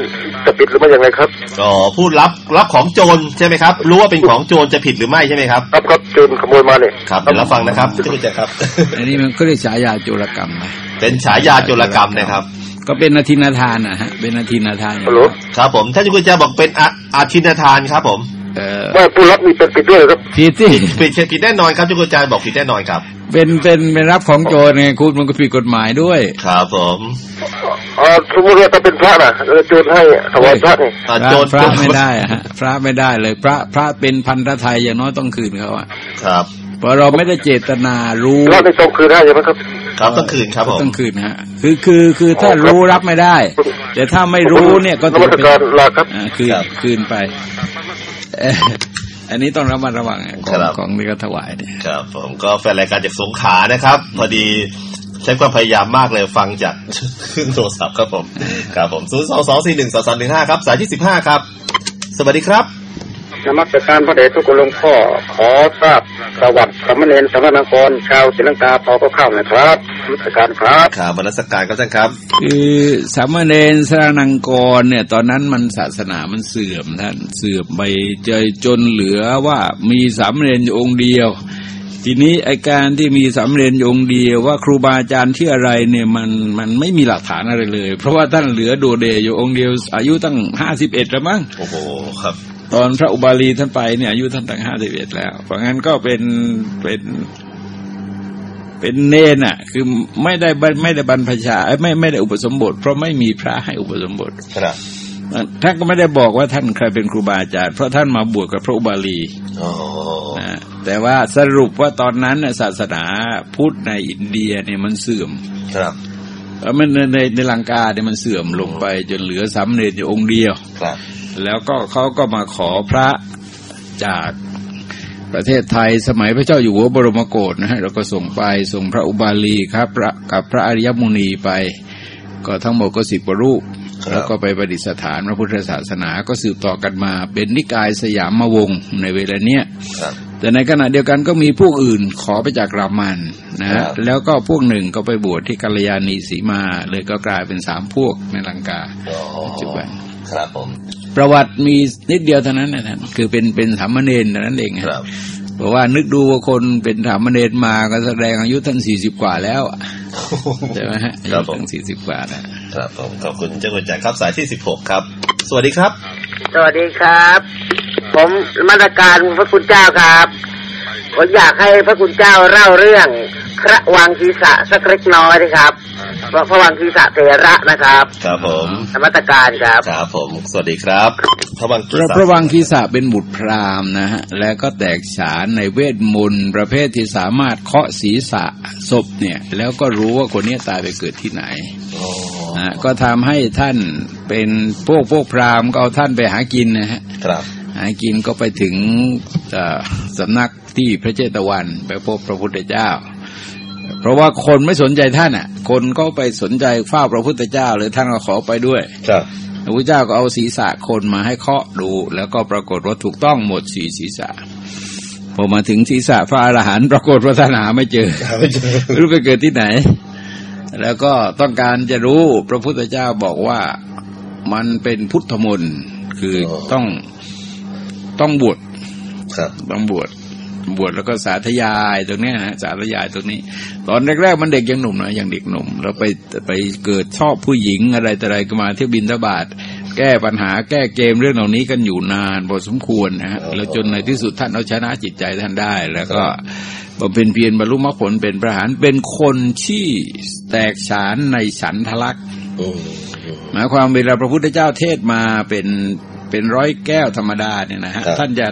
จะปิดหรือไม่ยังไงครับอ๋อผู้รับรับของโจรใช่ไหมครับ รู้ว่าเป็นของโจรจะผิดหรือไม่ใช่ไหมครับครับครับโจรขโมยมาเนี่ยครับเดี๋ยวรับฟังนะครับเจ้าคุณอาจารย์ครับ อันนี้มันก็เรียกฉายาโจรกรรมนะเป็นฉายาโจรกรรมนะครับ ก็เป็นนาทินาทานนะฮะเป็นนาทินาทานฮัลโหลครับผมท่านเจ้าคุณอาจารย์บอกเป็นอาอาชินทานครับผม ว่าผู้รับมีเป็นผิดด้วยครับผิดสิผิดผิดแน่นอนครับที่คุณอาจารย์บอกผิดแน่นอนครับ เป็นเป็นเป็นรับของโจรไงคุณมันก็ผิดกฎหมายด้วยครับผมเอ่อสมมติว่าถ้าเป็นพระน่ะเออโจรให้ถวายพระนี่อ่าพระโจรพระไม่ได้อะฮะ พระไม่ได้เลย พระพระเป็นพันธไทยอย่างน้อยต้องคืนเขาอะครับเพราะเราไม่ได้เจตนารู้พระในต้องคืนให้ใช่ไหมครับครับต้องคืนครับผมต้องคืนฮะคือคือคือถ้ารู้รับไม่ได้ แต่ถ้าไม่รู้เนี่ยก็นถือมัสเป็นการลาครับอ่าคืนคืนไปเอ่ออันนี้ต้องระมัดระวังอะของของนี่ก็ถวายเนี่ยครับ ผมก็แฟนรายการจากสงขลานะครับ พอดีใช้ความพยายามมากเลยฟังจากเครื่องโทรศัพท์ครับผมครับผมศูนย์สองสองสี่หนึ่งสามสามหนึ่งห้าครับ สายที่สิบห้าครับ สวัสดีครับ นมัสการพระเดชพระคุณหลวงพ่อ ขอทราบประวัติสามเณรสามนกรชาวศรีลังกาพอก็เข้าหนะครับนมัสการครับครับบรรณสการครับท่านครับ คือสามเณรสรานังกรเนี่ย ตอนนั้นมันศาสนามันเสื่อมท่านเสื่อมไปเจอจนเหลือว่ามีสามเณรอยู่องค์เดียว ทีนี้ไอการที่มีสามเณรอยู่องค์เดียวว่าครูบาอาจารย์ที่อะไรเนี่ยมันมันไม่มีหลักฐานอะไรเลย เพราะว่าท่านเหลือโดเดอยู่องค์เดียว อายุตั้งห้าสิบเอ็ดแล้วมั้งโอ้โหครับ ตอนพระอุบาลีท่านไปเนี่ยอายุท่านตั้งห้าสิบเอ็ดแล้ว เพราะงั้นก็เป็นเป็นเป็นเนนอะ คือไม่ได้บรรไม่ได้บรรพชาเอ้ยไม่ไม่ได้อุปสมบท เพราะไม่มีพระให้อุปสมบทครับท่านก็ไม่ได้บอกว่าท่านใครเป็นครูบาอาจารย์ เพราะท่านมาบวชกับพระอุบาลีอ๋อนะแต่ว่าสรุปว่าตอนนั้นน่ะศาสนาพุทธในอินเดียเนี่ยมันเสื่อมครับเอ่อ มันในในในลังกาเนี่ยมันเสื่อมลงไป จนเหลือสามเณรอยู่องค์เดียวครับแล้วก็เขาก็มาขอพระจากประเทศไทยสมัยพระเจ้าอยู่หัวบรมโกศนะฮะเราก็ส่งไปส่งพระอุบาลีครับพระกับพระอริยมุนีไป ก็ทั้งหมดก็สิบกว่ารูป แล้วก็ไปประดิษฐานพระพุทธศาสนาก็สืบต่อกันมา เป็นนิกายสยามมวงศ์ในเวลาเนี้ยครับ แต่ในขณะเดียวกันก็มีพวกอื่นขอไปจากรามันนะครัฮะบแล้วก็พวกหนึ่งก็ไปบวชที่กัลยาณีสีมา เลยก็กลายเป็นสามพวกในลังกาอ๋อปัจจุบันครับผมประวัติมีนิดเดียวเท่านั้นนะท่านคือเป็นเป็นสามเณรเท่านั้นเองคฮะรับเพราะว่านึกดูว่าคนเป็นสามเณรมาก็แสดงอายุท่านสี่สิบกว่าแล้วอะใช่ไหมฮะอาครัยุบผมตั้งสี่สิบกว่าแล้วครับผมขอบคุณเจ้าคุณจักรครับสายที่สิบหกครับ สวัสดีครับ สวัสดีครับ ผมมาตรการพระคุณเจ้าครับผมอยากให้พระคุณเจ้าเล่าเรื่องพระวังศีรษะสักเล็กน้อยนะครับพระพระวังศีรษะเถระนะครับ ครับผมนมาตรการครับครับผม สวัสดีครับ พระบังพกีระสาพระวังคีสะเป็นบุตรพราหมณ์นะฮะ แล้วก็แตกฉานในเวทมนต์ประเภทที่สามารถเคาะศีรษะศพเนี่ย แล้วก็รู้ว่าคนนี้ตายไปเกิดที่ไหนอ๋อนะก็ทำให้ท่านเป็นพวกพวกพราหมณ์ก็เอาท่านไปหากินนะฮะ ครับ หากินก็ไปถึงเอ่อสำนักที่พระเจตวันไปพบพระพุทธเจ้า เพราะว่าคนไม่สนใจท่านอะ คนก็ไปสนใจเฝ้าพระพุทธเจ้าเลยท่านก็ขอไปด้วยครับพระพุทธเจ้าก็เอาศีรษะคนมาให้เคาะดู แล้วก็ปรากฏว่าถูกต้องหมดสี่ศีรษะพอมาถึงศีรษะพระอรหันต์ปรากฏว่าท่านหาไม่เจอไม่เจอไม่รู้ไปเกิดที่ไหน แล้วก็ต้องการจะรู้พระพุทธเจ้าบอกว่ามันเป็นพุทธมนต์คือออต้อง ต้องบวชครับต้องบวชบวชแล้วก็สาธยายตรงเนี้ยนะสาธยายตรงนี้ ตอนแรกๆมันเด็กยังหนุ่มนะยังเด็กหนุ่ม แล้วไปไปเกิดชอบผู้หญิงอะไรแต่อะไรก็มาเที่ยวบินทบาทแก้ปัญหาแก้เกมเรื่องเหล่านี้กันอยู่นานพอสมควรนะฮะแล้วจนในที่สุดท่านเอาชนะจิตใจท่านได้ แล้วก็บำเพ็ญเพียรบรรลุมรรคผลเป็นพระหารเป็นคนที่แตกฉานในฉันทลักษณ์อืมอืมหมายความเวลาพระพุทธเจ้าเทศมาเป็น เป็นร้อยแก้วธรรมดาเนี่ยนะฮะครับท่านจะ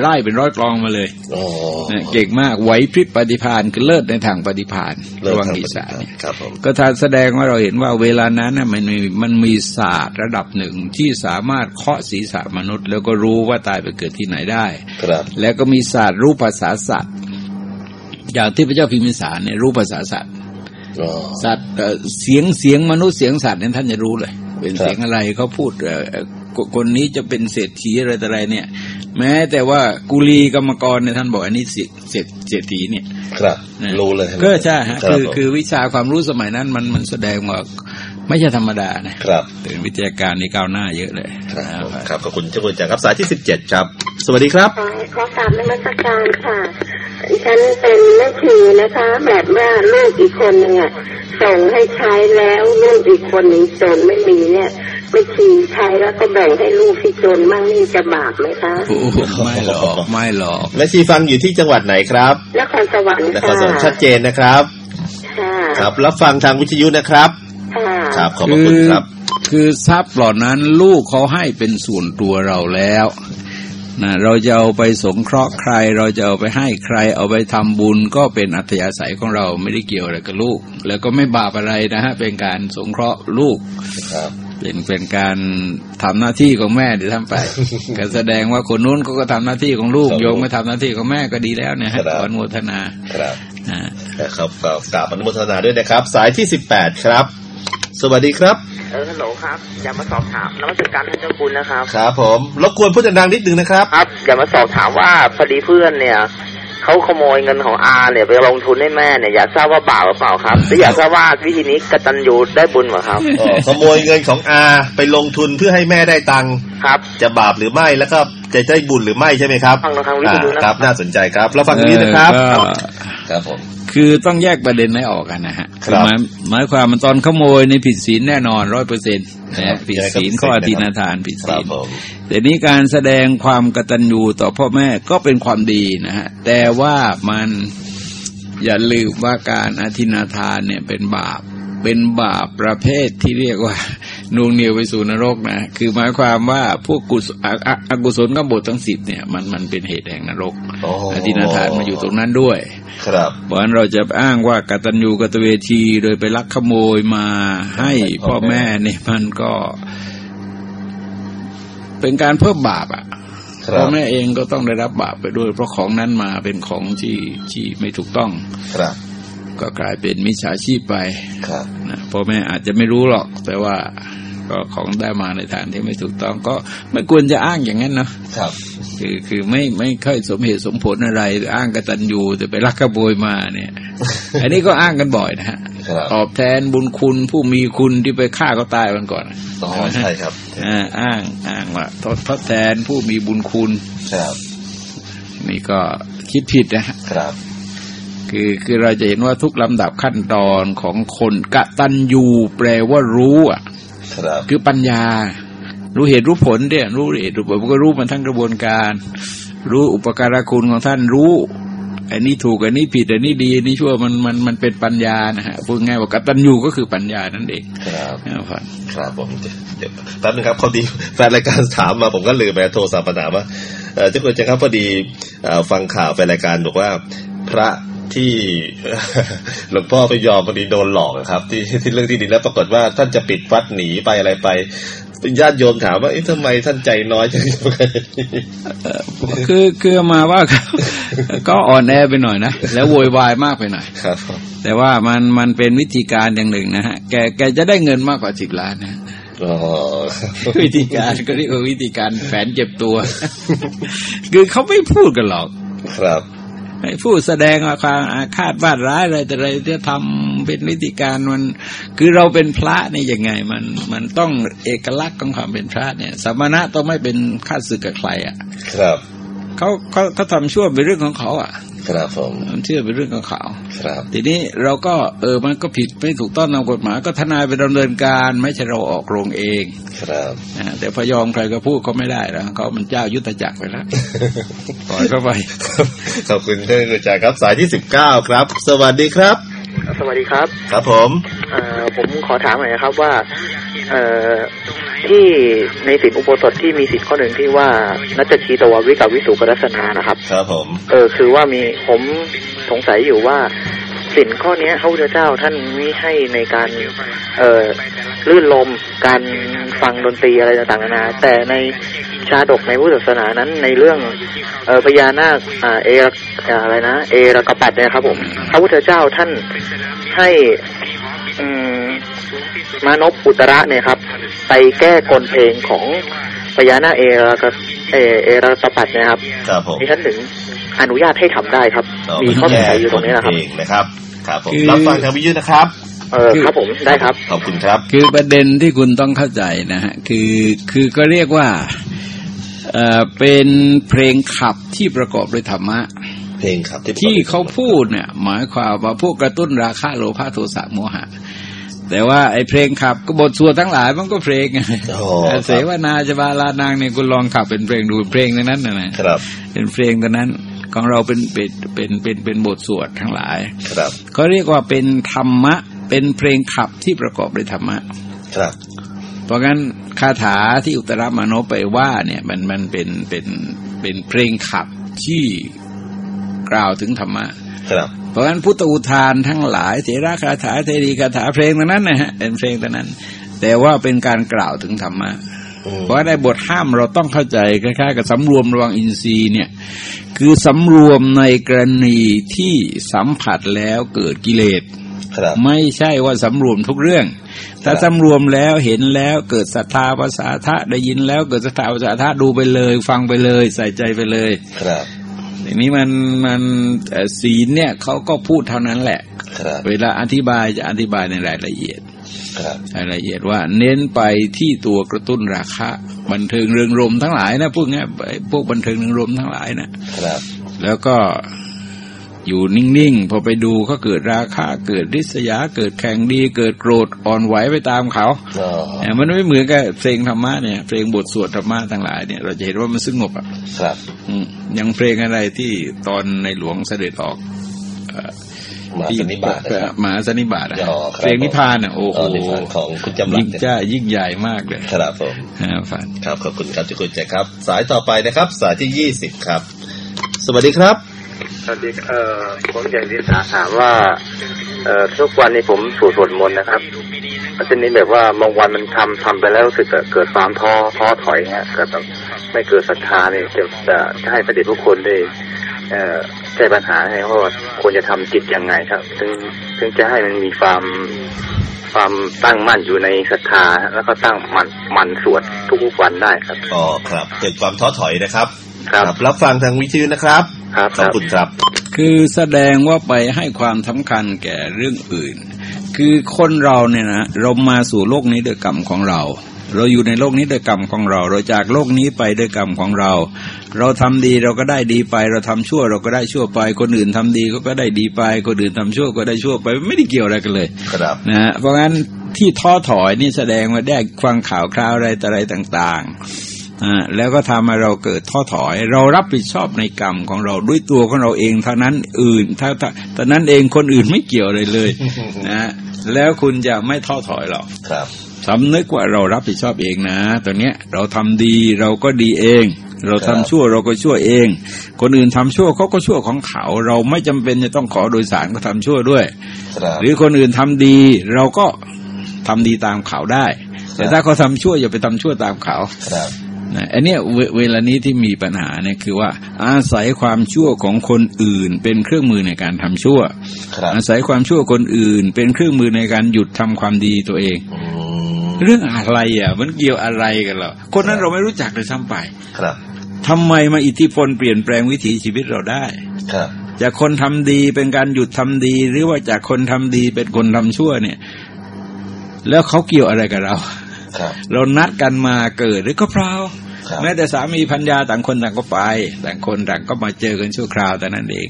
ไล่เป็นร้อยกลองมาเลยอ๋อเนี่ยเก่งมากไหวพริบปฏิพานคือเลิศในทางปฏิพานเริ่มระวังทำดีปฏิสาบัติเนี่ยครับผมก็ทานแสดงว่าเราเห็นว่าเวลานั้นน่ะมันมีมันมีศาสตร์ระดับหนึ่งที่สามารถเคาะศีรษะมนุษย์ แล้วก็รู้ว่าตายไปเกิดที่ไหนได้ครับแล้วก็มีศาสตร์รู้ภาษาสัตว์อย่างที่พระเจ้าพิมพิสารเนี่ยรู้ภาษาสัตว์อ๋อสัตว์เอ่อเสียงเสียงมนุษย์เสียงสัตว์เนี่ยท่านจะรู้เลย เป็นครับเสียงอะไรเขาพูดเอ่อเอ่อ คนคนนี้จะเป็นเศรษฐีอะไรแต่อะไรเนี่ย แม้แต่ว่ากุลีกรรมกรเนี่ยท่านบอกอันนี้เศรษเศรษเศรษฐีเนี่ย ครับนะรู้เลยใช่ไหมก็ใช่ฮะรับคือผมคือวิชาความรู้สมัยนั้นมันมันแสดงว่าไม่ใช่ธรรมดานะครับเป็นวิทยาการในก้าวหน้าเยอะเลย ครับผมนะครับขอบคุณเจ้าคุณจักรครับสายที่สิบเจ็ดครับ สวัสดีครับขอขอกราบนมัสการค่ะดิฉันเป็นแม่ชีนะคะ แบบว่าลูกอีกคนหนึ่งอะส่งให้ใช้แล้วลูกอีกคนหนึ่งจนไม่มีเนี่ย ไม่ชีใช้แล้วก็แบ่งให้ลูกที่จนมั่งนี่จะบาปไหมคะโอ้ไม่หรอกไม่หรอกแม่ชีฟังอยู่ที่จังหวัดไหนครับนครสวรรค์นคค่ะรสวรรค์ชัดเจนนะครับค่ะครับรับฟังทางวิทยุนะครับค่ะครับขอบพระคุณครับ คือทรัพย์เหล่านั้นลูกเขาให้เป็นส่วนตัวเราแล้วนะเราจะเอาไปสงเคราะห์ใคร เราจะเอาไปให้ใคร เอาไปทำบุญก็เป็นอัธยาศัยของเราไม่ได้เกี่ยวอะไรกับลูก แล้วก็ไม่บาปอะไรนะฮะเป็นการสงเคราะห์ลูกครับ เป็นเป็นการทำหน้าที่ของแม่เดี๋ยวทำไปก็แสดงว่าคนนู้นเขาก็ทำหน้าที่ของลูกครับโยมก็ทำหน้าที่ของแม่ก็ดีแล้วเนี่ยฮะครับขออนุโมทนาครับอ่านะครับก็กราบอนุโมทนาด้วยนะครับ สายที่สิบแปดครับ สวัสดีครับเออฮัลโหลครับอยากมาสอบถามนวัตการท่านเจ้าคุณนะครับครับผมรบกวนพูดดังๆนิดนึงนะครับครับอยากมาสอบถามว่าพอดีเพื่อนเนี่ย เขาขโมยเงินของอาเนี่ยไปลงทุนให้แม่เนี่ยอยากทราบว่าบาปหรือเปล่าครับหรืออยากทราบว่าวิธีนี้กตัญญูได้บุญเหรอครับอ๋อขโมยเงินของอาไปลงทุนเพื่อให้แม่ได้ตังค์ ครับ จะบาปหรือไม่แล้วก็จะได้บุญหรือไม่ใช่ไหมครับฟังทางวิทยุนะอ่าครับ น่าสนใจครับเราฟังตรงนี้นะครับเออก็ครับผมคือต้องแยกประเด็นให้ออกกันนะฮะครับหมายหมายความมันตอนขโมยในผิดศีลแน่นอนร้อยเปอร์เซ็นต์นะฮะผิดศีลข้ออธินาทานผิดคศีรับลผมแต่นี้การแสดงความกตัญญูต่อพ่อแม่ก็เป็นความดีนะฮะแต่ว่ามันอย่าลืมว่าการอธินาทานเนี่ยเป็นบาปเป็นบาปประเภทที่เรียกว่า นูงเหนียวไปสู่นรกนะ คือหมายความว่าพวกกุศลอออกุศลกบฏทั้งสิบเนี่ยมันมันเป็นเหตุแห่งนรกโอ้อธินาทานมาอยู่ตรงนั้นด้วย ครับเพราะฉะนั้นเราจะอ้างว่ากตัญญูกตเวทีโดยไปลักขโมยมาให้พ่อแม่เนี่ยมันก็ เป็นการเพิ่มบาปอะครัพ่อบแม่เองก็ต้องได้รับบาปไปด้วย เพราะของนั้นมาเป็นของที่ที่ไม่ถูกต้องครับก็กลายเป็นมิจฉาชีพไปครับนะพ่อแม่อาจจะไม่รู้หรอก แต่ว่า ก็ของได้มาในทางที่ไม่ถูกต้องก็ไม่ควรจะอ้างอย่างนั้นเนาะครับ คือคือไม่ไม่ค่อยสมเหตุสมผลอะไรหรืออ้างกตัญญูแต่ไปลักขโมยมาเนี่ย อันนี้ก็อ้างกันบ่อยนะฮะครับตอบแทนบุญคุณผู้มีคุณที่ไปฆ่าก็ตายมันก่อนอ๋อใช่ครับอ่าอ้างอ้างว่าทดทดแทนผู้มีบุญคุณครับนี่ก็คิดผิดนะฮะครับ คือคือเราจะเห็นว่าทุกลำดับขั้นตอนของคนกตัญญูแปลว่ารู้อะ ครับคือปัญญา รู้เหตุรู้ผลเนี่ยรู้เหตุรู้ผลมันก็รู้มันทั้งกระบวนการ รู้อุปการะคุณของท่านรู้อันนี้ถูกอันนี้ผิดอันนี้ดีอันนี้ชั่วมันมันมันเป็นปัญญานะฮะพูดง่ายว่ากตัญญูก็คือปัญญานั่นเองครับนะครับครับผมเดี๋ยวเดี๋ยวแป๊บนึงครับพอดีแฟนรายการถามมาผมก็ลืมไปโทรศัพท์มาถามว่าเอ่อเจ้าคุณจังครับพอดีเอ่อฟังข่าวแฟนรายการบอกว่า พระ ที่หลวงพ่อไปยอมพอดีโดนหลอกอะครับ ที่ที่เรื่องที่ดินแล้วปรากฏว่าท่านจะปิดวัดหนีไปอะไรไปญาติโยมถามว่าเอ๊ะทำไมท่านใจน้อยจังคือคือมาว่าก็อ่อนแอไปหน่อยนะแล้วโวยวายมากไปหน่อยครับแต่ว่ามันมันเป็นวิธีการอย่างหนึ่งนะฮะแกแกจะได้เงินมากกว่าสิบล้านนะอ๋อวิธีการก็เรียกว่าวิธีการแฝนเจ็บตัว คือเขาไม่พูดกันหรอกครับ ไม่พูดแสดงความอาฆาตบาดร้ายอะไรแต่อะไรจะทำเป็นวิธีการมัน คือเราเป็นพระนี่ยังไงมันมันต้องเอกลักษณ์ของความเป็นพระเนี่ยสมณะต้องไม่เป็นข้าศึกกับใครอะ ครับ เขาเขาเขาทำชั่วเป็นเรื่องของเขาอะ ครับผมมันเชื่อเป็นเรื่องของเขาครับ ทีนี้เราก็เออมันก็ผิดไม่ถูกต้องตามกฎหมายก็ทนายไปดำเนินการ ไม่ใช่เราออกโรงเอง ครับนะแต่พยอมใครก็พูดเขาไม่ได้แล้วเขามันเจ้ายุทธจักรไปแล้วปล่อยเข้าไปขอบคุณท่านอาจารย์ครับสายที่สิบเก้าครับ สวัสดีครับ สวัสดีครับ ครับผมเอ่อผมขอถามหน่อยนะครับว่าเอ่อ ที่ในสินอุโบสถที่มีสิทธิ์ข้อหนึ่งที่ว่านัจชีตววิกับวิสุกรัสนานะครับ ครับผม เออ คือว่ามีผมสงสัยอยู่ว่าสินข้อเนี้ยพระพุทธเจ้าท่านมิให้ในการ เอ่อลื่นลมการฟังดนตรีอะไรต่างๆนานาแต่ในชาดกในพุทธศาสนานั้นในเรื่อง เอ่อพญานาคอ่าเอรอ่าอะไรนะ เอรกปัดเนี่ยครับผม พระพุทธเจ้าท่านให้อืม มานพอุตระเนี่ยครับ ไปแก้กลเพลงของพญานาคเอรกเอเอรกปัดเนะครับครับผมดิฉันถึงอนุญาตให้ทำได้ครับ มีข้อสงสัยอยู่ตรงนี้นะครับเองนะครับครับผมคือรับฟังทางวิทยุนะครับเออครับผมได้ครับขอบคุณครับ คือประเด็นที่คุณต้องเข้าใจนะฮะคือคือก็เรียกว่าเอ่อเป็นเพลงขับที่ประกอบด้วยธรรมะเพลงครับที่เขาพูดเนี่ย หมายความว่าพวกกระตุ้นราคะโลภะโทสะโมหะ แต่ว่าไอ้เพลงขับก็บทสวดทั้งหลายมันก็เพลงเสวนาจะบาลานางเนี่ยคุณลองขับเป็นเพลงดูเพลงในนั้นนะครับ เป็นเพลงตอนนั้นของเราเป็นเป็นเป็นเป็นเป็นบทสวดทั้งหลาย ครับเขาเรียกว่าเป็นธรรมะ เป็นเพลงขับที่ประกอบด้วยธรรมะ ครับ เพราะงั้นคาถาที่อุตรามโนไปว่าเนี่ยมันมันเป็นเป็นเป็นเพลงขับที่กล่าวถึงธรรมะ ครับ เพราะฉะนั้นพุทธอุทานทั้งหลายเถระคาถาเทรีคาถาเพลงตรงนั้นนะฮะเป็นเพลงตรงนั้น แต่ว่าเป็นการกล่าวถึงธรรมะเพราะในบทห้ามเราต้องเข้าใจคล้ายๆกับสำรวมระวังอินทรีย์เนี่ย คือสำรวมในกรณีที่สัมผัสแล้วเกิดกิเลสไม่ใช่ว่าสำรวมทุกเรื่อง ถ้าสำรวมแล้วเห็นแล้วเกิดศรัทธาภาษาทะได้ยินแล้วเกิดศรัทธาภาษาทะดูไปเลย ฟังไปเลย ใส่ใจไปเลย ครับ ทีนี้มันมันศีลเนี่ยเขาก็พูดเท่านั้นแหละ เวลาอธิบายจะอธิบายในรายละเอียดรายละเอียดว่าเน้นไปที่ตัวกระตุ้นราคาบันเทิงเริงรมทั้งหลายนะพวกนี้พวกบันเทิงเริงรมทั้งหลายนะแล้วก็ อยู่นิ่งๆ พอไปดูก็เกิดราคาเกิดริษยา เกิดแข่งดี เกิดโกรธอ่อนไหวไปตามเขาแต่มันไม่เหมือนกับเพลงธรรมะเนี่ยเพลงบทสวดธรรมะทั้งหลายเนี่ยเราจะเห็นว่ามันสงบอะครับยังเพลงอะไรที่ตอนในหลวงเสด็จออกมาสนิบาตมาสนิบาตเพลงนิพานอะโอ้โหของคุณจำลังยิ่งจ้ายิ่งใหญ่มากเลยครับผมฝันครับขอบคุณครับที่คุณแจครับ สายต่อไปนะครับ สายที่ยี่สิบครับ สวัสดีครับส วัสดีเอ่อผมอยากจะถามว่า เอ่อทุกวันนี้ผมสวดสวดมนต์นะครับทีนี้แบบว่าบางวันมันทำทำไปแล้วรู้สึกเกิดความท้อท้อถอยเงี้ยเกิดแบบไม่เกิดศรัทธาเนี่ยจะจะให้พระเดชทุกคนได้เอ่อแก้ปัญหาให้ว่าควรจะทำจิตยังไงครับ ถึงถึงจะให้มันมีความความตั้งมั่นอยู่ในศรัทธาแล้วก็ตั้งมันมันสวดทุกวันได้ครับอ๋อครับ เกิดความท้อถอยนะครับ ครับรับฟังทางวิทยุนะครับ ครับขอบคุณครับ คือแสดงว่าไปให้ความสำคัญแก่เรื่องอื่น คือคนเราเนี่ยนะเรามาสู่โลกนี้ด้วยกรรมของเรา เราอยู่ในโลกนี้ด้วยกรรมของเรา เราจากโลกนี้ไปด้วยกรรมของเรา เราทำดีเราก็ได้ดีไป เราทำชั่วเราก็ได้ชั่วไป คนอื่นทำดีก็ก็ได้ดีไป คนอื่นทำชั่วก็ได้ชั่วไป ไม่ได้เกี่ยวอะไรกันเลย ครับนะเพราะงั้นที่ท้อถอยนี่แสดงว่าได้ฟังข่าวคราวอะไรต่อะไรต่างอ่า แล้วก็ทำให้เราเกิดท้อถอย เรารับผิดชอบในกรรมของเราด้วยตัวของเราเองเท่านั้นอื่นถ้าแต่นั้นเองคนอื่นไม่เกี่ยวเลยเลยนะแล้วคุณจะไม่ท้อถอยหรอกครับสำนึกว่าเรารับผิดชอบเองนะตอนเนี้ยเราทำดีเราก็ดีเอง เราทำชั่วเราก็ชั่วเอง คนอื่นทำชั่วเขาก็ชั่วของเขา เราไม่จำเป็นจะต้องขอโดยสารก็ทำชั่วด้วย หรือคนอื่นทำดีเราก็ทำดีตามเขาได้ แต่ถ้าเขาทาชั่วอย่าไปทำชั่วตามเขา นะอันนี้เวลานี้ที่มีปัญหาเนี่ยคือว่า อาศัยความชั่วของคนอื่น เป็นเครื่องมือในการทำชั่ว อาศัยความชั่วคนอื่น เป็นเครื่องมือในการหยุดทำความดีตัวเองเรื่องอะไรอะ มันเกี่ยวอะไรกันหรอคนนั้นเราไม่รู้จักเลยซ้ำไปครับทำไมมาอิทธิพลเปลี่ยนแปลงวิถีชีวิตเราได้ ครับจากคนทำดีเป็นการหยุดทำดี หรือว่าจากคนทำดีเป็นคนทำชั่วเนี่ย แล้วเขาเกี่ยวอะไรกับเราเรานัดกันมาเกิดหรือก็เปล่า แม้แต่สามีพัญญาต่างคนต่างก็ไป ต่างคนต่างก็มาเจอกันชั่วคราวแต่นั้นเอง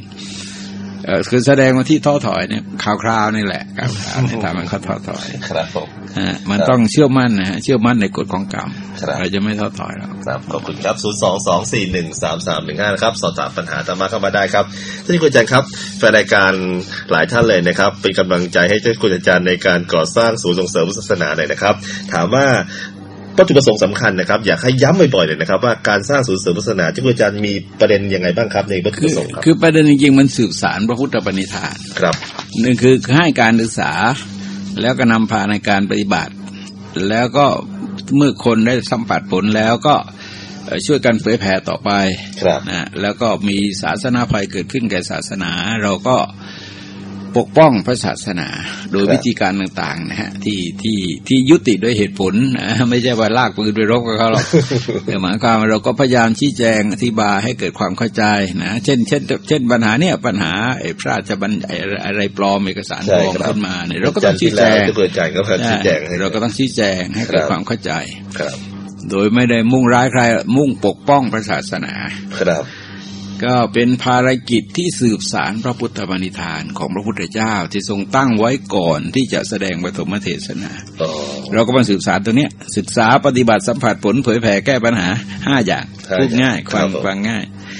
เออคือแสดงว่าที่ท้อถอยเนี่ยข่าวคราวนี่แหละข่าวคราวนี่ทำมันเขาท้อถอยครับผมอ่ามันต้องเชื่อมั่นนะฮะเชื่อมั่นในกฎของกรรมเราจะไม่ท้อถอยแล้วครับขอบคุณครับศูนย์สองสองสี่หนึ่งสามสามหนึ่งห้านะครับสอบถามปัญหาธรรมะเข้ามาได้ครับท่านคุณอาจารย์ครับแฟนรายการหลายท่านเลยนะครับ เป็นกำลังใจให้ท่านคุณอาจารย์ในการก่อสร้างศูนย์ส่งเสริมศาสนาหน่อยนะครับ ถามว่า วัตถุประสงค์สำคัญนะครับ อยากให้ย้ำบ่อยๆเลยนะครับ ว่าการสร้างศูนย์เสริมศาสนาที่อาจารย์มีประเด็นยังไงบ้างครับ ในวัตถุประสงค์ครับคือประเด็นจริงๆมันสืบสารพระพุทธปณิธานครับหนึ่งคือให้การศึกษาแล้วก็นำพาในการปฏิบัติ แล้วก็เมื่อคนได้สัมผัสผลแล้วก็ช่วยกันเผยแผ่ต่อไปนะแล้วก็มีศาสนาภัยเกิดขึ้นแก่ศาสนา เราก็ ปกป้องพระศาสนา โดยวิธีการต่างๆนะฮะที่ที่ที่ยุติด้วยเหตุผลนะไม่ใช่ว่าลากปืนไปรบกับเขาหรอกแต่หมายความเราก็พยายามชี้แจงอธิบายให้เกิดความเข้าใจนะเช่นเช่น เช่นปัญหาเนี่ยปัญหาไอ้พระราชบัญอะไรปลอมเอกสารปลอมขึ้นมาเนี่ยเราก็ต้องชี้แจงเราก็ต้องชี้แจงให้เกิดความเข้าใจโดยไม่ได้มุ่งร้ายใครมุ่งปกป้องพระศาสนาครับ ก็เป็นภารกิจที่สืบสารพระพุทธบัณิธานของพระพุทธเจ้าที่ทรงตั้งไว้ก่อนที่จะแสดงปฐมเทศนาอ๋อเราก็มาสืบสารตัวเนี้ย ศึกษาปฏิบัติสัมผัสผลเผยแผ่แก้ปัญหาห้าอย่างห้าพูดง่ายอย่างฟังครับผมฟังง่ายอ่าพอ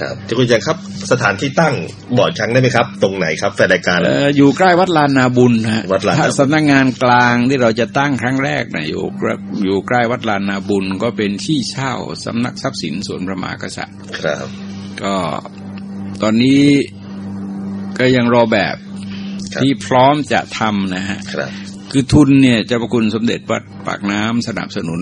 ครับเจ้าคุณจันครับ สถานที่ตั้งบอกครั้งได้ไหมครับ ตรงไหนครับแฟนรายการเอ่ออยู่ใกล้วัดลานนาบุญนะฮะวัดลานนาบุญถ้สำนักงานกลางที่เราจะตั้งครั้งแรกนะอยู่ใกล้อยู่ใกล้วัดลานนาบุญก็เป็นที่เช่าสำนักทรัพย์สินส่วนพระมหากษัตริย์ ครับ ก็ตอนนี้ก็ยังรอแบบครับที่พร้อมจะทำนะฮะครับคือทุนเนี่ยเจ้าประคุณสมเด็จวัดปากน้ำสนับสนุน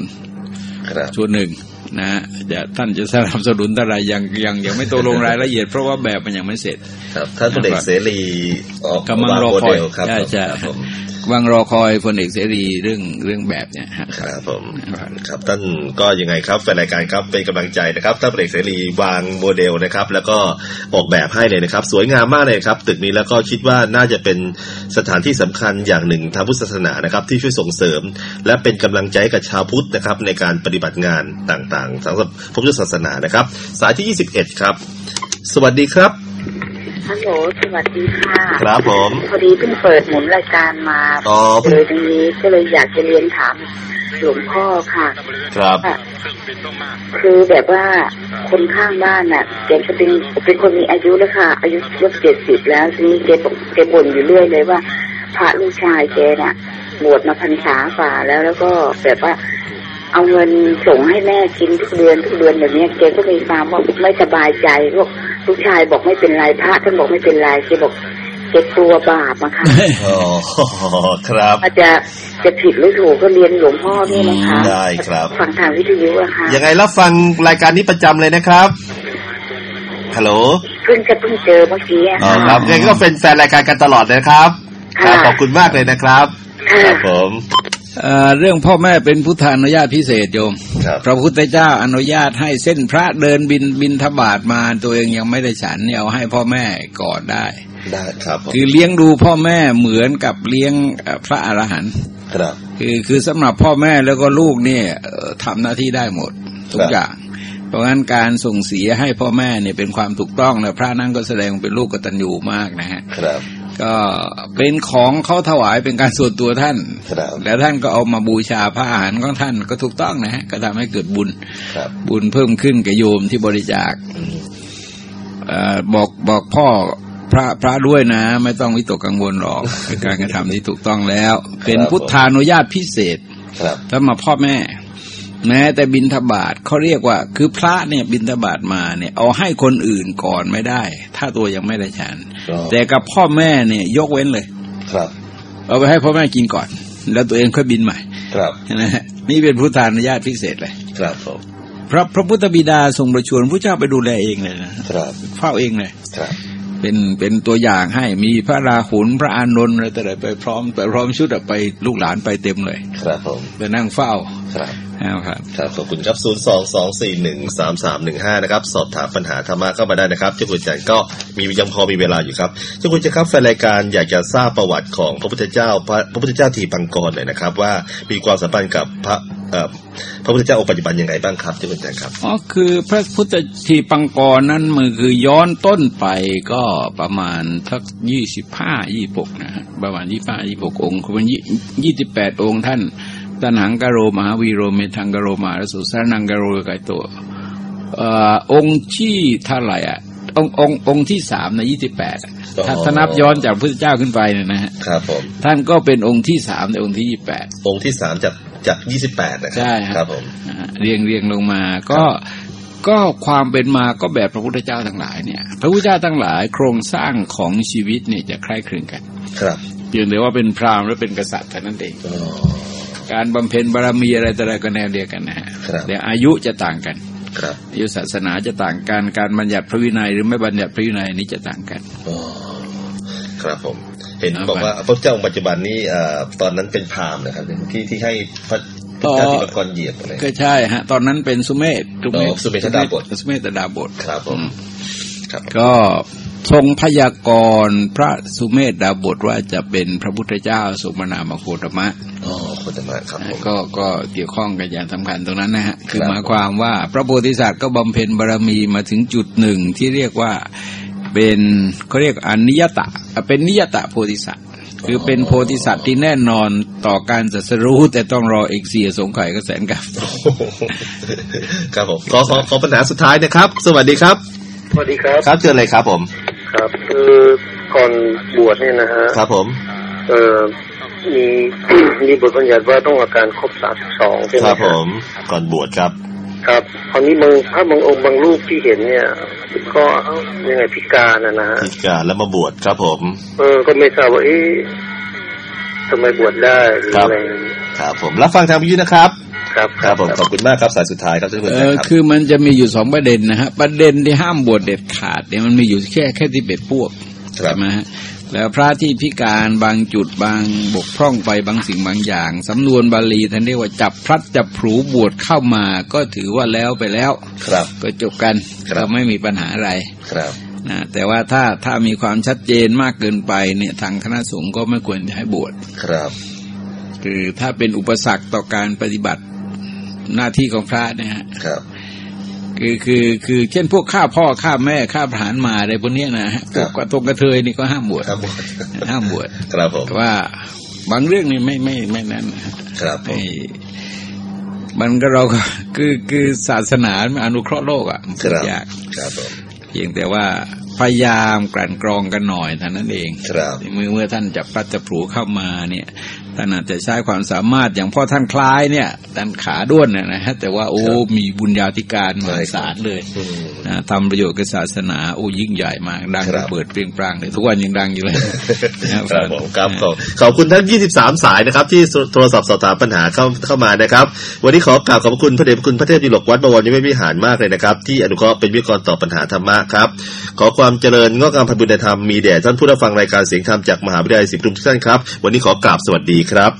ครับส่วนหนึ่ง นะฮะจะท่านจะสนับสนุนอะไรยังยังยังไม่ตกลงรายละเอียดเพราะว่าแบบมันยังไม่เสร็จ ครับท่านพลเอกเสรีออกกำลังรอวาโมคอยเดลครับใช่ใช่ ครับผมวางรอคอยพลเอกเสรีเรื่องเรื่องแบบเนี่ยครับผมครับท่านก็ยังไงครับแฟนรายการครับเป็นกำลังใจนะครับท่านพลเอกเสรีวางโมเดลนะครับ แล้วก็ออกแบบให้เลยนะครับ สวยงามมากเลยครับ ตึกนี้แล้วก็คิดว่าน่าจะเป็นสถานที่สำคัญอย่างหนึ่งทางพุทธศาสนานะครับ ที่ช่วยส่งเสริม และเป็นกำลังใจกับชาวพุทธนะครับ ในการปฏิบัติงานต่างๆสำหรับพุทธศาสนานะครับ สายที่ 21 ครับ สวัสดีครับ ฮัลโหลสวัสดีค่ะครับผมพอดีเพิ่งเปิดหมุนรายการมาอ๋อเลยตรงนี้ก็เลยอยากจะเรียนถามหลวงพ่อค่ะ ครับค่ะคือแบบว่าคนข้างบ้านน่ะแกจะเป็นเป็นคนมีอายุแล้วค่ะ อายุเกือบเจ็ดสิบแล้วทีนี้แกบอกแกบ่นอยู่เรื่อยเลยว่า พระลูกชายแกน่ะบวชมาพรรษาฝ่าแล้วแล้วก็แบบว่า เอาเงินส่งให้แม่กินทุกเดือนทุกเดือนแบบเนี้ยแกก็มีความว่าไม่สบายใจพวกลูกชายบอกไม่เป็นไรพระท่านบอกไม่เป็นไรแกบอกแกกลัวบาปอะค่ะอ๋อครับอาจจะจะผิดหรือถูกก็เรียนหลวงพ่อนี่นะคะได้ครับฟังทางวิทยุอะค่ะยังไงรับฟังรายการนี้ประจำเลยนะครับฮัลโหลเพิ่งจะเพิ่งเจอเมื่อกี้อะอ๋อค่ะครับยังไงก็เป็นแฟนรายการกันตลอดนะครับคค่ะรับขอบคุณมากเลยนะครับค่ะครับผม เอ่อเรื่องพ่อแม่เป็นพุทธานุญาตพิเศษโยมครับพระพุทธเจ้าอนุญาตให้เส้นพระเดินบินบินทบาทมาตัวเองยังไม่ได้ฉันเนี่ยเอาให้พ่อแม่ก่อนได้ได้ครับผมคือเลี้ยงดูพ่อแม่เหมือนกับเลี้ยงเอ่อพระอรหันต์ครับคือคือสำหรับพ่อแม่แล้วก็ลูกเนี่ยเอ่อทำหน้าที่ได้หมดทุคกรับอย่าง เพราะงั้นการส่งเสียให้พ่อแม่เนี่ยเป็นความถูกต้องและพระนั่นก็แสดงเป็นลูกกตัญญูมากนะฮะครับ ก็เป็นของเขาถวายเป็นการส่วนตัวท่านครับแล้วท่านก็เอามาบูชาพระอาหารของท่านก็ถูกต้องนะฮะก็ทำให้เกิดบุญครับบุญเพิ่มขึ้นกับโยมที่บริจาคอืมเออบอกบอกพ่อพระพระด้วยนะ ไม่ต้องวิตกกังวลหรอกเป็นการกระทำที่ถูกต้องแล้ว เป็นพุทธานุญาตพิเศษครับสำหรับพ่อแม่ แม้แต่บินทบาทเขาเรียกว่า คือพระเนี่ยบินทบาทมาเนี่ย เอาให้คนอื่นก่อนไม่ได้ ถ้าตัวยังไม่ได้ฉันก็แต่กับพ่อแม่เนี่ย ยกเว้นเลย ครับ เอาไปให้พ่อแม่กินก่อน แล้วตัวเองค่อยบินใหม่ ครับนะฮะนี่เป็นพุทธานุญาตพิเศษเลย ครับผมพระพระพุทธบิดาทรงประชวรพระเจ้าไปดูแลเองเลยนะครับเฝ้าเองเลยครับ เป็นเป็นตัวอย่างให้มีพระราหุลพระอานนท์อะไรแต่ละไปพร้อมไปพร้อมชุดอะไปลูกหลานไปเต็มเลย ครับผมไปนั่งเฝ้าครับนะครับครับขอบคุณครับ0 2 2 4 1 3 3 1 5นะครับ สอบถามปัญหาธรรมะเข้ามาได้นะครับเจ้าคุณจันทร์ก็มียังพอมีเวลาอยู่ครับเจ้าคุณจันทร์ครับแฟนรายการอยากจะทราบประวัติของพระพุทธเจ้า พระพระพุทธเจ้าทีปังกรหน่อยนะครับ ว่ามีความสัมพันธ์กับพระเอ่อ พระพุทธเจ้าองค์ปัจจุบันยังไงบ้างครับเจ้าคุณจันทร์ครับอ๋อคือพระพุทธทีปังกรนั้นมันคือย้อนต้นไปก็ประมาณทักยี่สิบห้ายี่หกนะฮะประมาณยี่ห้ายี่หกองค์คือมันยี่สิบแปดองค์ท่านตันหังกโรมหาวีโรเมทังกโรมหาสุสานังกโรไกโตเอ่อองค์ที่เท่าไหร่อะ องค์องค์องค์ที่สามในยี่สิบแปดถ้าอ๋อถ้านับย้อนจากพระพุทธเจ้าขึ้นไปเนี่ยนะฮะครับผมท่านก็เป็นองค์ที่สามในองค์ที่ยี่แปดองค์ที่สามจากจากยี่สิบแปดนะครัใช่ครับผมอ่าเรียงเรียงลงมาก็ก็ความเป็นมาก็แบบพระพุทธเจ้าทั้งหลายเนี่ย พระพุทธเจ้าทั้งหลายโครงสร้างของชีวิตเนี่ยจะคล้ายคลึงกัน ครับเพียงแต่ว่าเป็นพราหมณ์หรือเป็นกษัตริย์เท่านั้นเองอ๋อการบำเพ็ญบารมีอะไรแต่อะไรก็แนวเดียวกันนะฮะครับแต่อายุจะต่างกันครับอา ยุศาสนาจะต่างกันการบัญญัติพระวินัย หรือไม่บัญญัติพระวินัยนี้จะต่างกันอ๋อครับผม เห็นครับบอกว่าพระเจ้าองค์ปัจจุบันนี้เอ่อตอนนั้นเป็นพราหมณ์นะครับที่ที่ให้พระพระเจ้าอ๋อที่ปกรเหยียบอะไรก็ใช่ฮะ ตอนนั้นเป็นสุเมธอ๋อสุเมธดาบทสุเมธดาบทครับผมอื ก็ทรงพยากรณ์พระสุเมธดาบทว่าจะเป็นพระพุทธเจ้าสุมนามโคตมะอ๋อโคตมะครับผมก็ก็เกี่ยวข้องกันอย่างสำคัญตรงนั้นนะฮะคือครับหมายความว่าพระโพธิสัตว์ก็บำเพ็ญบารมีมาถึงจุดหนึ่งที่เรียกว่าเป็นเขาเรียกอนิยตะเป็นนิยตะโพธิสัตว์คือเป็นโพธิสัตว์ที่แน่นอนต่อการจัสรู้แต่ต้องรอเอกเสียสงไข่ก็แสนกับครับผมขอขอขอปัญหาสุดท้ายนะครับ สวัสดีครับ สวัสดีครับ ครับเชิญเลยครับผม ครับคือก่อนบวชเนี่ยนะฮะครับผม เออมีมีบทบัญญัติว่าต้องอาการครบสามสิบสองใช่ไหคมรับผม ก่อนบวชครับ ครับคราวนี้บางถ้าบางองค์บางรูปที่เห็นเนี่ย ก็เอ้ายังไงพิการนะนะฮะพิการแล้วมาบวชครับผม เออก็ไม่ทราบว่าเอ๊ะทำไมบวชได้หรือครับอะไรครับผม รับฟังทางวิทยุนะครับ ครับครับผมขอบคุณมากครับสายสุดท้ายครับท่านผู้ชเอมอครับคือมันจะมีอยู่สองประเด็นนะฮะประเด็นที่ห้ามบวชเด็ดขาดเนี่ยมันมีอยู่แค่แค่ที่เบ็ดพวกครับใช่ไหมฮะแล้วพระที่พิการบางจุดบางบกพร่องไปบางสิ่งบางอย่างสำนวนบาลีท่านเรียกว่าจับพลัดจับผลูบวชเข้ามาก็ถือว่าแล้วไปแล้ว ครับ ก็จบกันครับก็ไม่มีปัญหาอะไรครับนะแต่ว่าถ้าถ้ามีความชัดเจนมากเกินไปเนี่ยทางคณะสงฆ์ก็ไม่ควรจะให้บวชครับ คือถ้าเป็นอุปสรรคต่อการปฏิบัติ หน้าที่ของพระเนี่ยฮะครับ คือคือคือเช่นพวกฆ่าพ่อฆ่าแม่ฆ่าทหารมาอะไรพวกเนี้ยนะฮะพวกกระทงกระเทยนี่ก็ห้ามบวชครับบวชห้ามบวชครับผมแต่ว่าบางเรื่องนี่ไม่ไม่ไม่นั้นนะฮะครับผมไม่มันก็เราก็คือคือศาสนามันอนุเคราะห์โลกอะมันคพูดรับยากครับผมเพียงแต่ว่าพยายามกลั่นกรองกันหน่อยเท่านั้นเองครับเมื่อเมื่อท่านจะพลัดจะผลูเข้ามาเนี่ย ท่านอาจจะใช้ความสามารถอย่างพ่อท่านคล้ายเนี่ยท่านขาด้วนนะนะฮะแต่ว่าโอ้มีบุญญาธิการมหาศาลเลยอืมนะทำประโยชน์กับศาสนาโอ้ยิ่งใหญ่มากดังครับระเบิดเปรียงปรางเลยทุกวันยังดังอยู่เลยครับผมครับขอบขอบคุณทั้ง 23 สายนะครับ ที่โทรศัพท์สอบถามปัญหาเข้าเข้ามานะครับ วันนี้ขอกราบขอบพระคุณพระเดชพระคุณพระเทพดิลกวัดบวรนิเวศวิหารมากเลยนะครับ ที่อนุเคราะห์เป็นวิทยากรตอบปัญหาธรรมะครับ ขอความเจริญงอกงามพันบุญในธรรมมีแด่ท่านผู้รับฟังรายการเสียงธรรมจากมหาวิทยาลัยศรีปทุมทุกท่านครับ วันนี้ขอกราบสวัสดีครับ